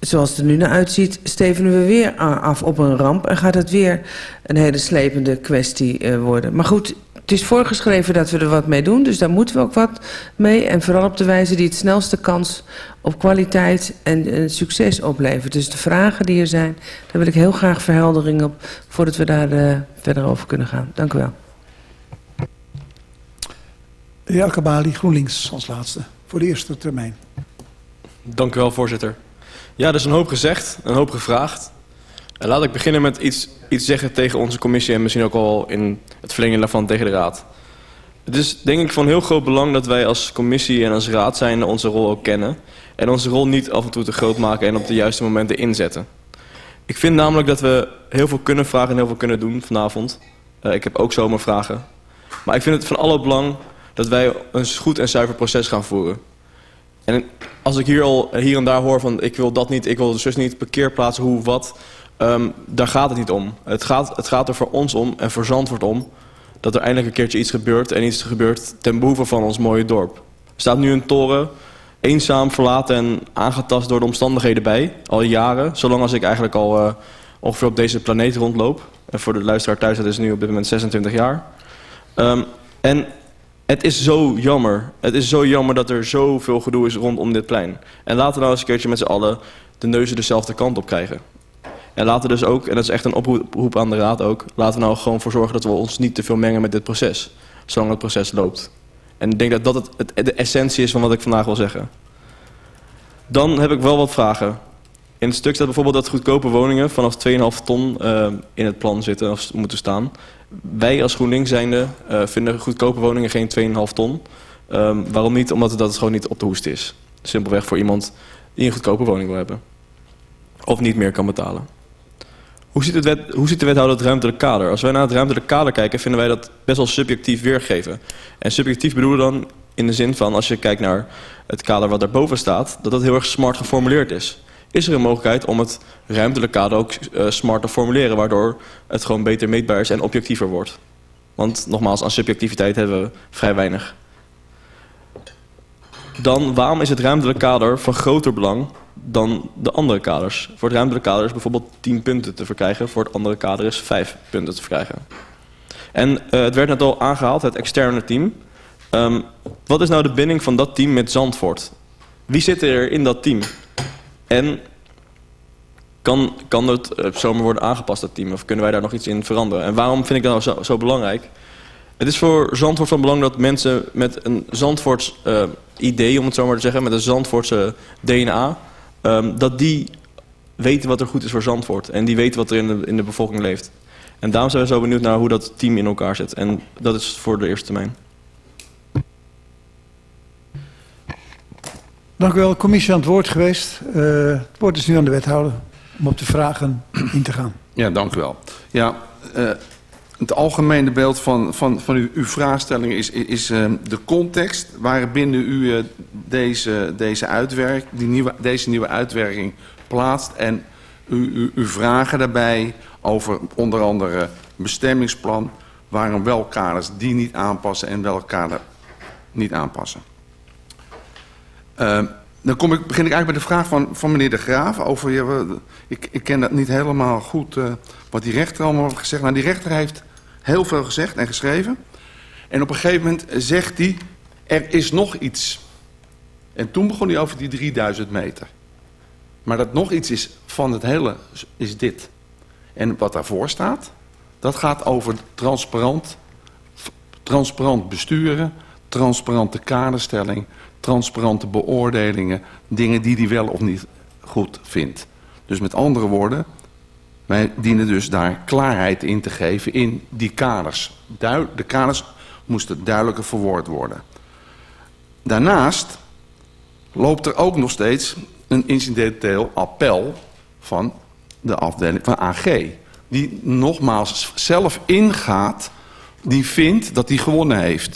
zoals het er nu naar uitziet, stevenen we weer af op een ramp... en gaat het weer een hele slepende kwestie worden. Maar goed, het is voorgeschreven dat we er wat mee doen, dus daar moeten we ook wat mee. En vooral op de wijze die het snelste kans op kwaliteit en, en succes oplevert. Dus de vragen die er zijn, daar wil ik heel graag verheldering op... voordat we daar uh, verder over kunnen gaan. Dank u wel. De heer Akabali, GroenLinks als laatste, voor de eerste termijn. Dank u wel, voorzitter. Ja, er is een hoop gezegd, een hoop gevraagd. Laat ik beginnen met iets, iets zeggen tegen onze commissie... en misschien ook al in het verlengen daarvan tegen de raad. Het is denk ik van heel groot belang dat wij als commissie en als raad zijn onze rol ook kennen... en onze rol niet af en toe te groot maken en op de juiste momenten inzetten. Ik vind namelijk dat we heel veel kunnen vragen en heel veel kunnen doen vanavond. Uh, ik heb ook zomervragen. Maar ik vind het van alle belang dat wij een goed en zuiver proces gaan voeren. En als ik hier al hier en daar hoor van ik wil dat niet, ik wil de zus niet, parkeerplaatsen, hoe, wat... Um, daar gaat het niet om. Het gaat, het gaat er voor ons om en voor Zandvoort om... dat er eindelijk een keertje iets gebeurt en iets gebeurt ten behoeve van ons mooie dorp. Er staat nu een toren, eenzaam, verlaten en aangetast door de omstandigheden bij. Al jaren, zolang als ik eigenlijk al uh, ongeveer op deze planeet rondloop. En voor de luisteraar thuis, dat is nu op dit moment 26 jaar. Um, en het is zo jammer. Het is zo jammer dat er zoveel gedoe is rondom dit plein. En laten we nou eens een keertje met z'n allen de neuzen dezelfde kant op krijgen. En laten we dus ook, en dat is echt een oproep aan de raad ook... laten we nou gewoon voor zorgen dat we ons niet te veel mengen met dit proces. Zolang het proces loopt. En ik denk dat dat het, de essentie is van wat ik vandaag wil zeggen. Dan heb ik wel wat vragen. In het stuk staat bijvoorbeeld dat goedkope woningen vanaf 2,5 ton uh, in het plan zitten of moeten staan. Wij als GroenLinks zijnde uh, vinden goedkope woningen geen 2,5 ton. Um, waarom niet? Omdat dat het gewoon niet op de hoest is. Simpelweg voor iemand die een goedkope woning wil hebben. Of niet meer kan betalen. Hoe ziet, het wet, hoe ziet de wethouder het ruimtelijk kader? Als wij naar het ruimtelijk kader kijken, vinden wij dat best wel subjectief weergeven. En subjectief bedoelen dan in de zin van, als je kijkt naar het kader wat daarboven staat, dat dat heel erg smart geformuleerd is. Is er een mogelijkheid om het ruimtelijk kader ook uh, smart te formuleren, waardoor het gewoon beter meetbaar is en objectiever wordt? Want nogmaals, aan subjectiviteit hebben we vrij weinig. Dan, waarom is het ruimtelijk kader van groter belang dan de andere kaders. Voor het ruimtelijke kader is bijvoorbeeld 10 punten te verkrijgen. Voor het andere kader is 5 punten te verkrijgen. En uh, het werd net al aangehaald, het externe team. Um, wat is nou de binding van dat team met Zandvoort? Wie zit er in dat team? En kan, kan het uh, zomaar worden aangepast, dat team? Of kunnen wij daar nog iets in veranderen? En waarom vind ik dat nou zo, zo belangrijk? Het is voor Zandvoort van belang dat mensen met een Zandvoorts uh, idee, om het zo maar te zeggen, met een Zandvoortse DNA, um, dat die weten wat er goed is voor Zandvoort. En die weten wat er in de, in de bevolking leeft. En daarom zijn we zo benieuwd naar hoe dat team in elkaar zit. En dat is voor de eerste termijn. Dank u wel. Commissie aan het woord geweest. Uh, het woord is nu aan de wethouder om op de vragen in te gaan. Ja, dank u wel. Ja, uh, het algemene beeld van, van, van uw, uw vraagstelling is, is uh, de context waarbinnen u uh, deze, deze, uitwerk, die nieuwe, deze nieuwe uitwerking plaatst. En u, uw vragen daarbij over onder andere bestemmingsplan, waarom wel kaders die niet aanpassen en welke kader niet aanpassen. Uh, dan kom ik, begin ik eigenlijk bij de vraag van, van meneer De Graaf. Over, ja, ik, ik ken dat niet helemaal goed uh, wat die rechter allemaal heeft gezegd. Nou, die rechter heeft heel veel gezegd en geschreven. En op een gegeven moment zegt hij, er is nog iets. En toen begon hij over die 3000 meter. Maar dat nog iets is van het hele, is dit. En wat daarvoor staat, dat gaat over transparant, transparant besturen, transparante kaderstelling, transparante beoordelingen, dingen die hij wel of niet goed vindt. Dus met andere woorden, wij dienen dus daar klaarheid in te geven in die kaders. De kaders moesten duidelijker verwoord worden. Daarnaast loopt er ook nog steeds een incidenteel appel van de afdeling van AG. Die nogmaals zelf ingaat, die vindt dat hij gewonnen heeft.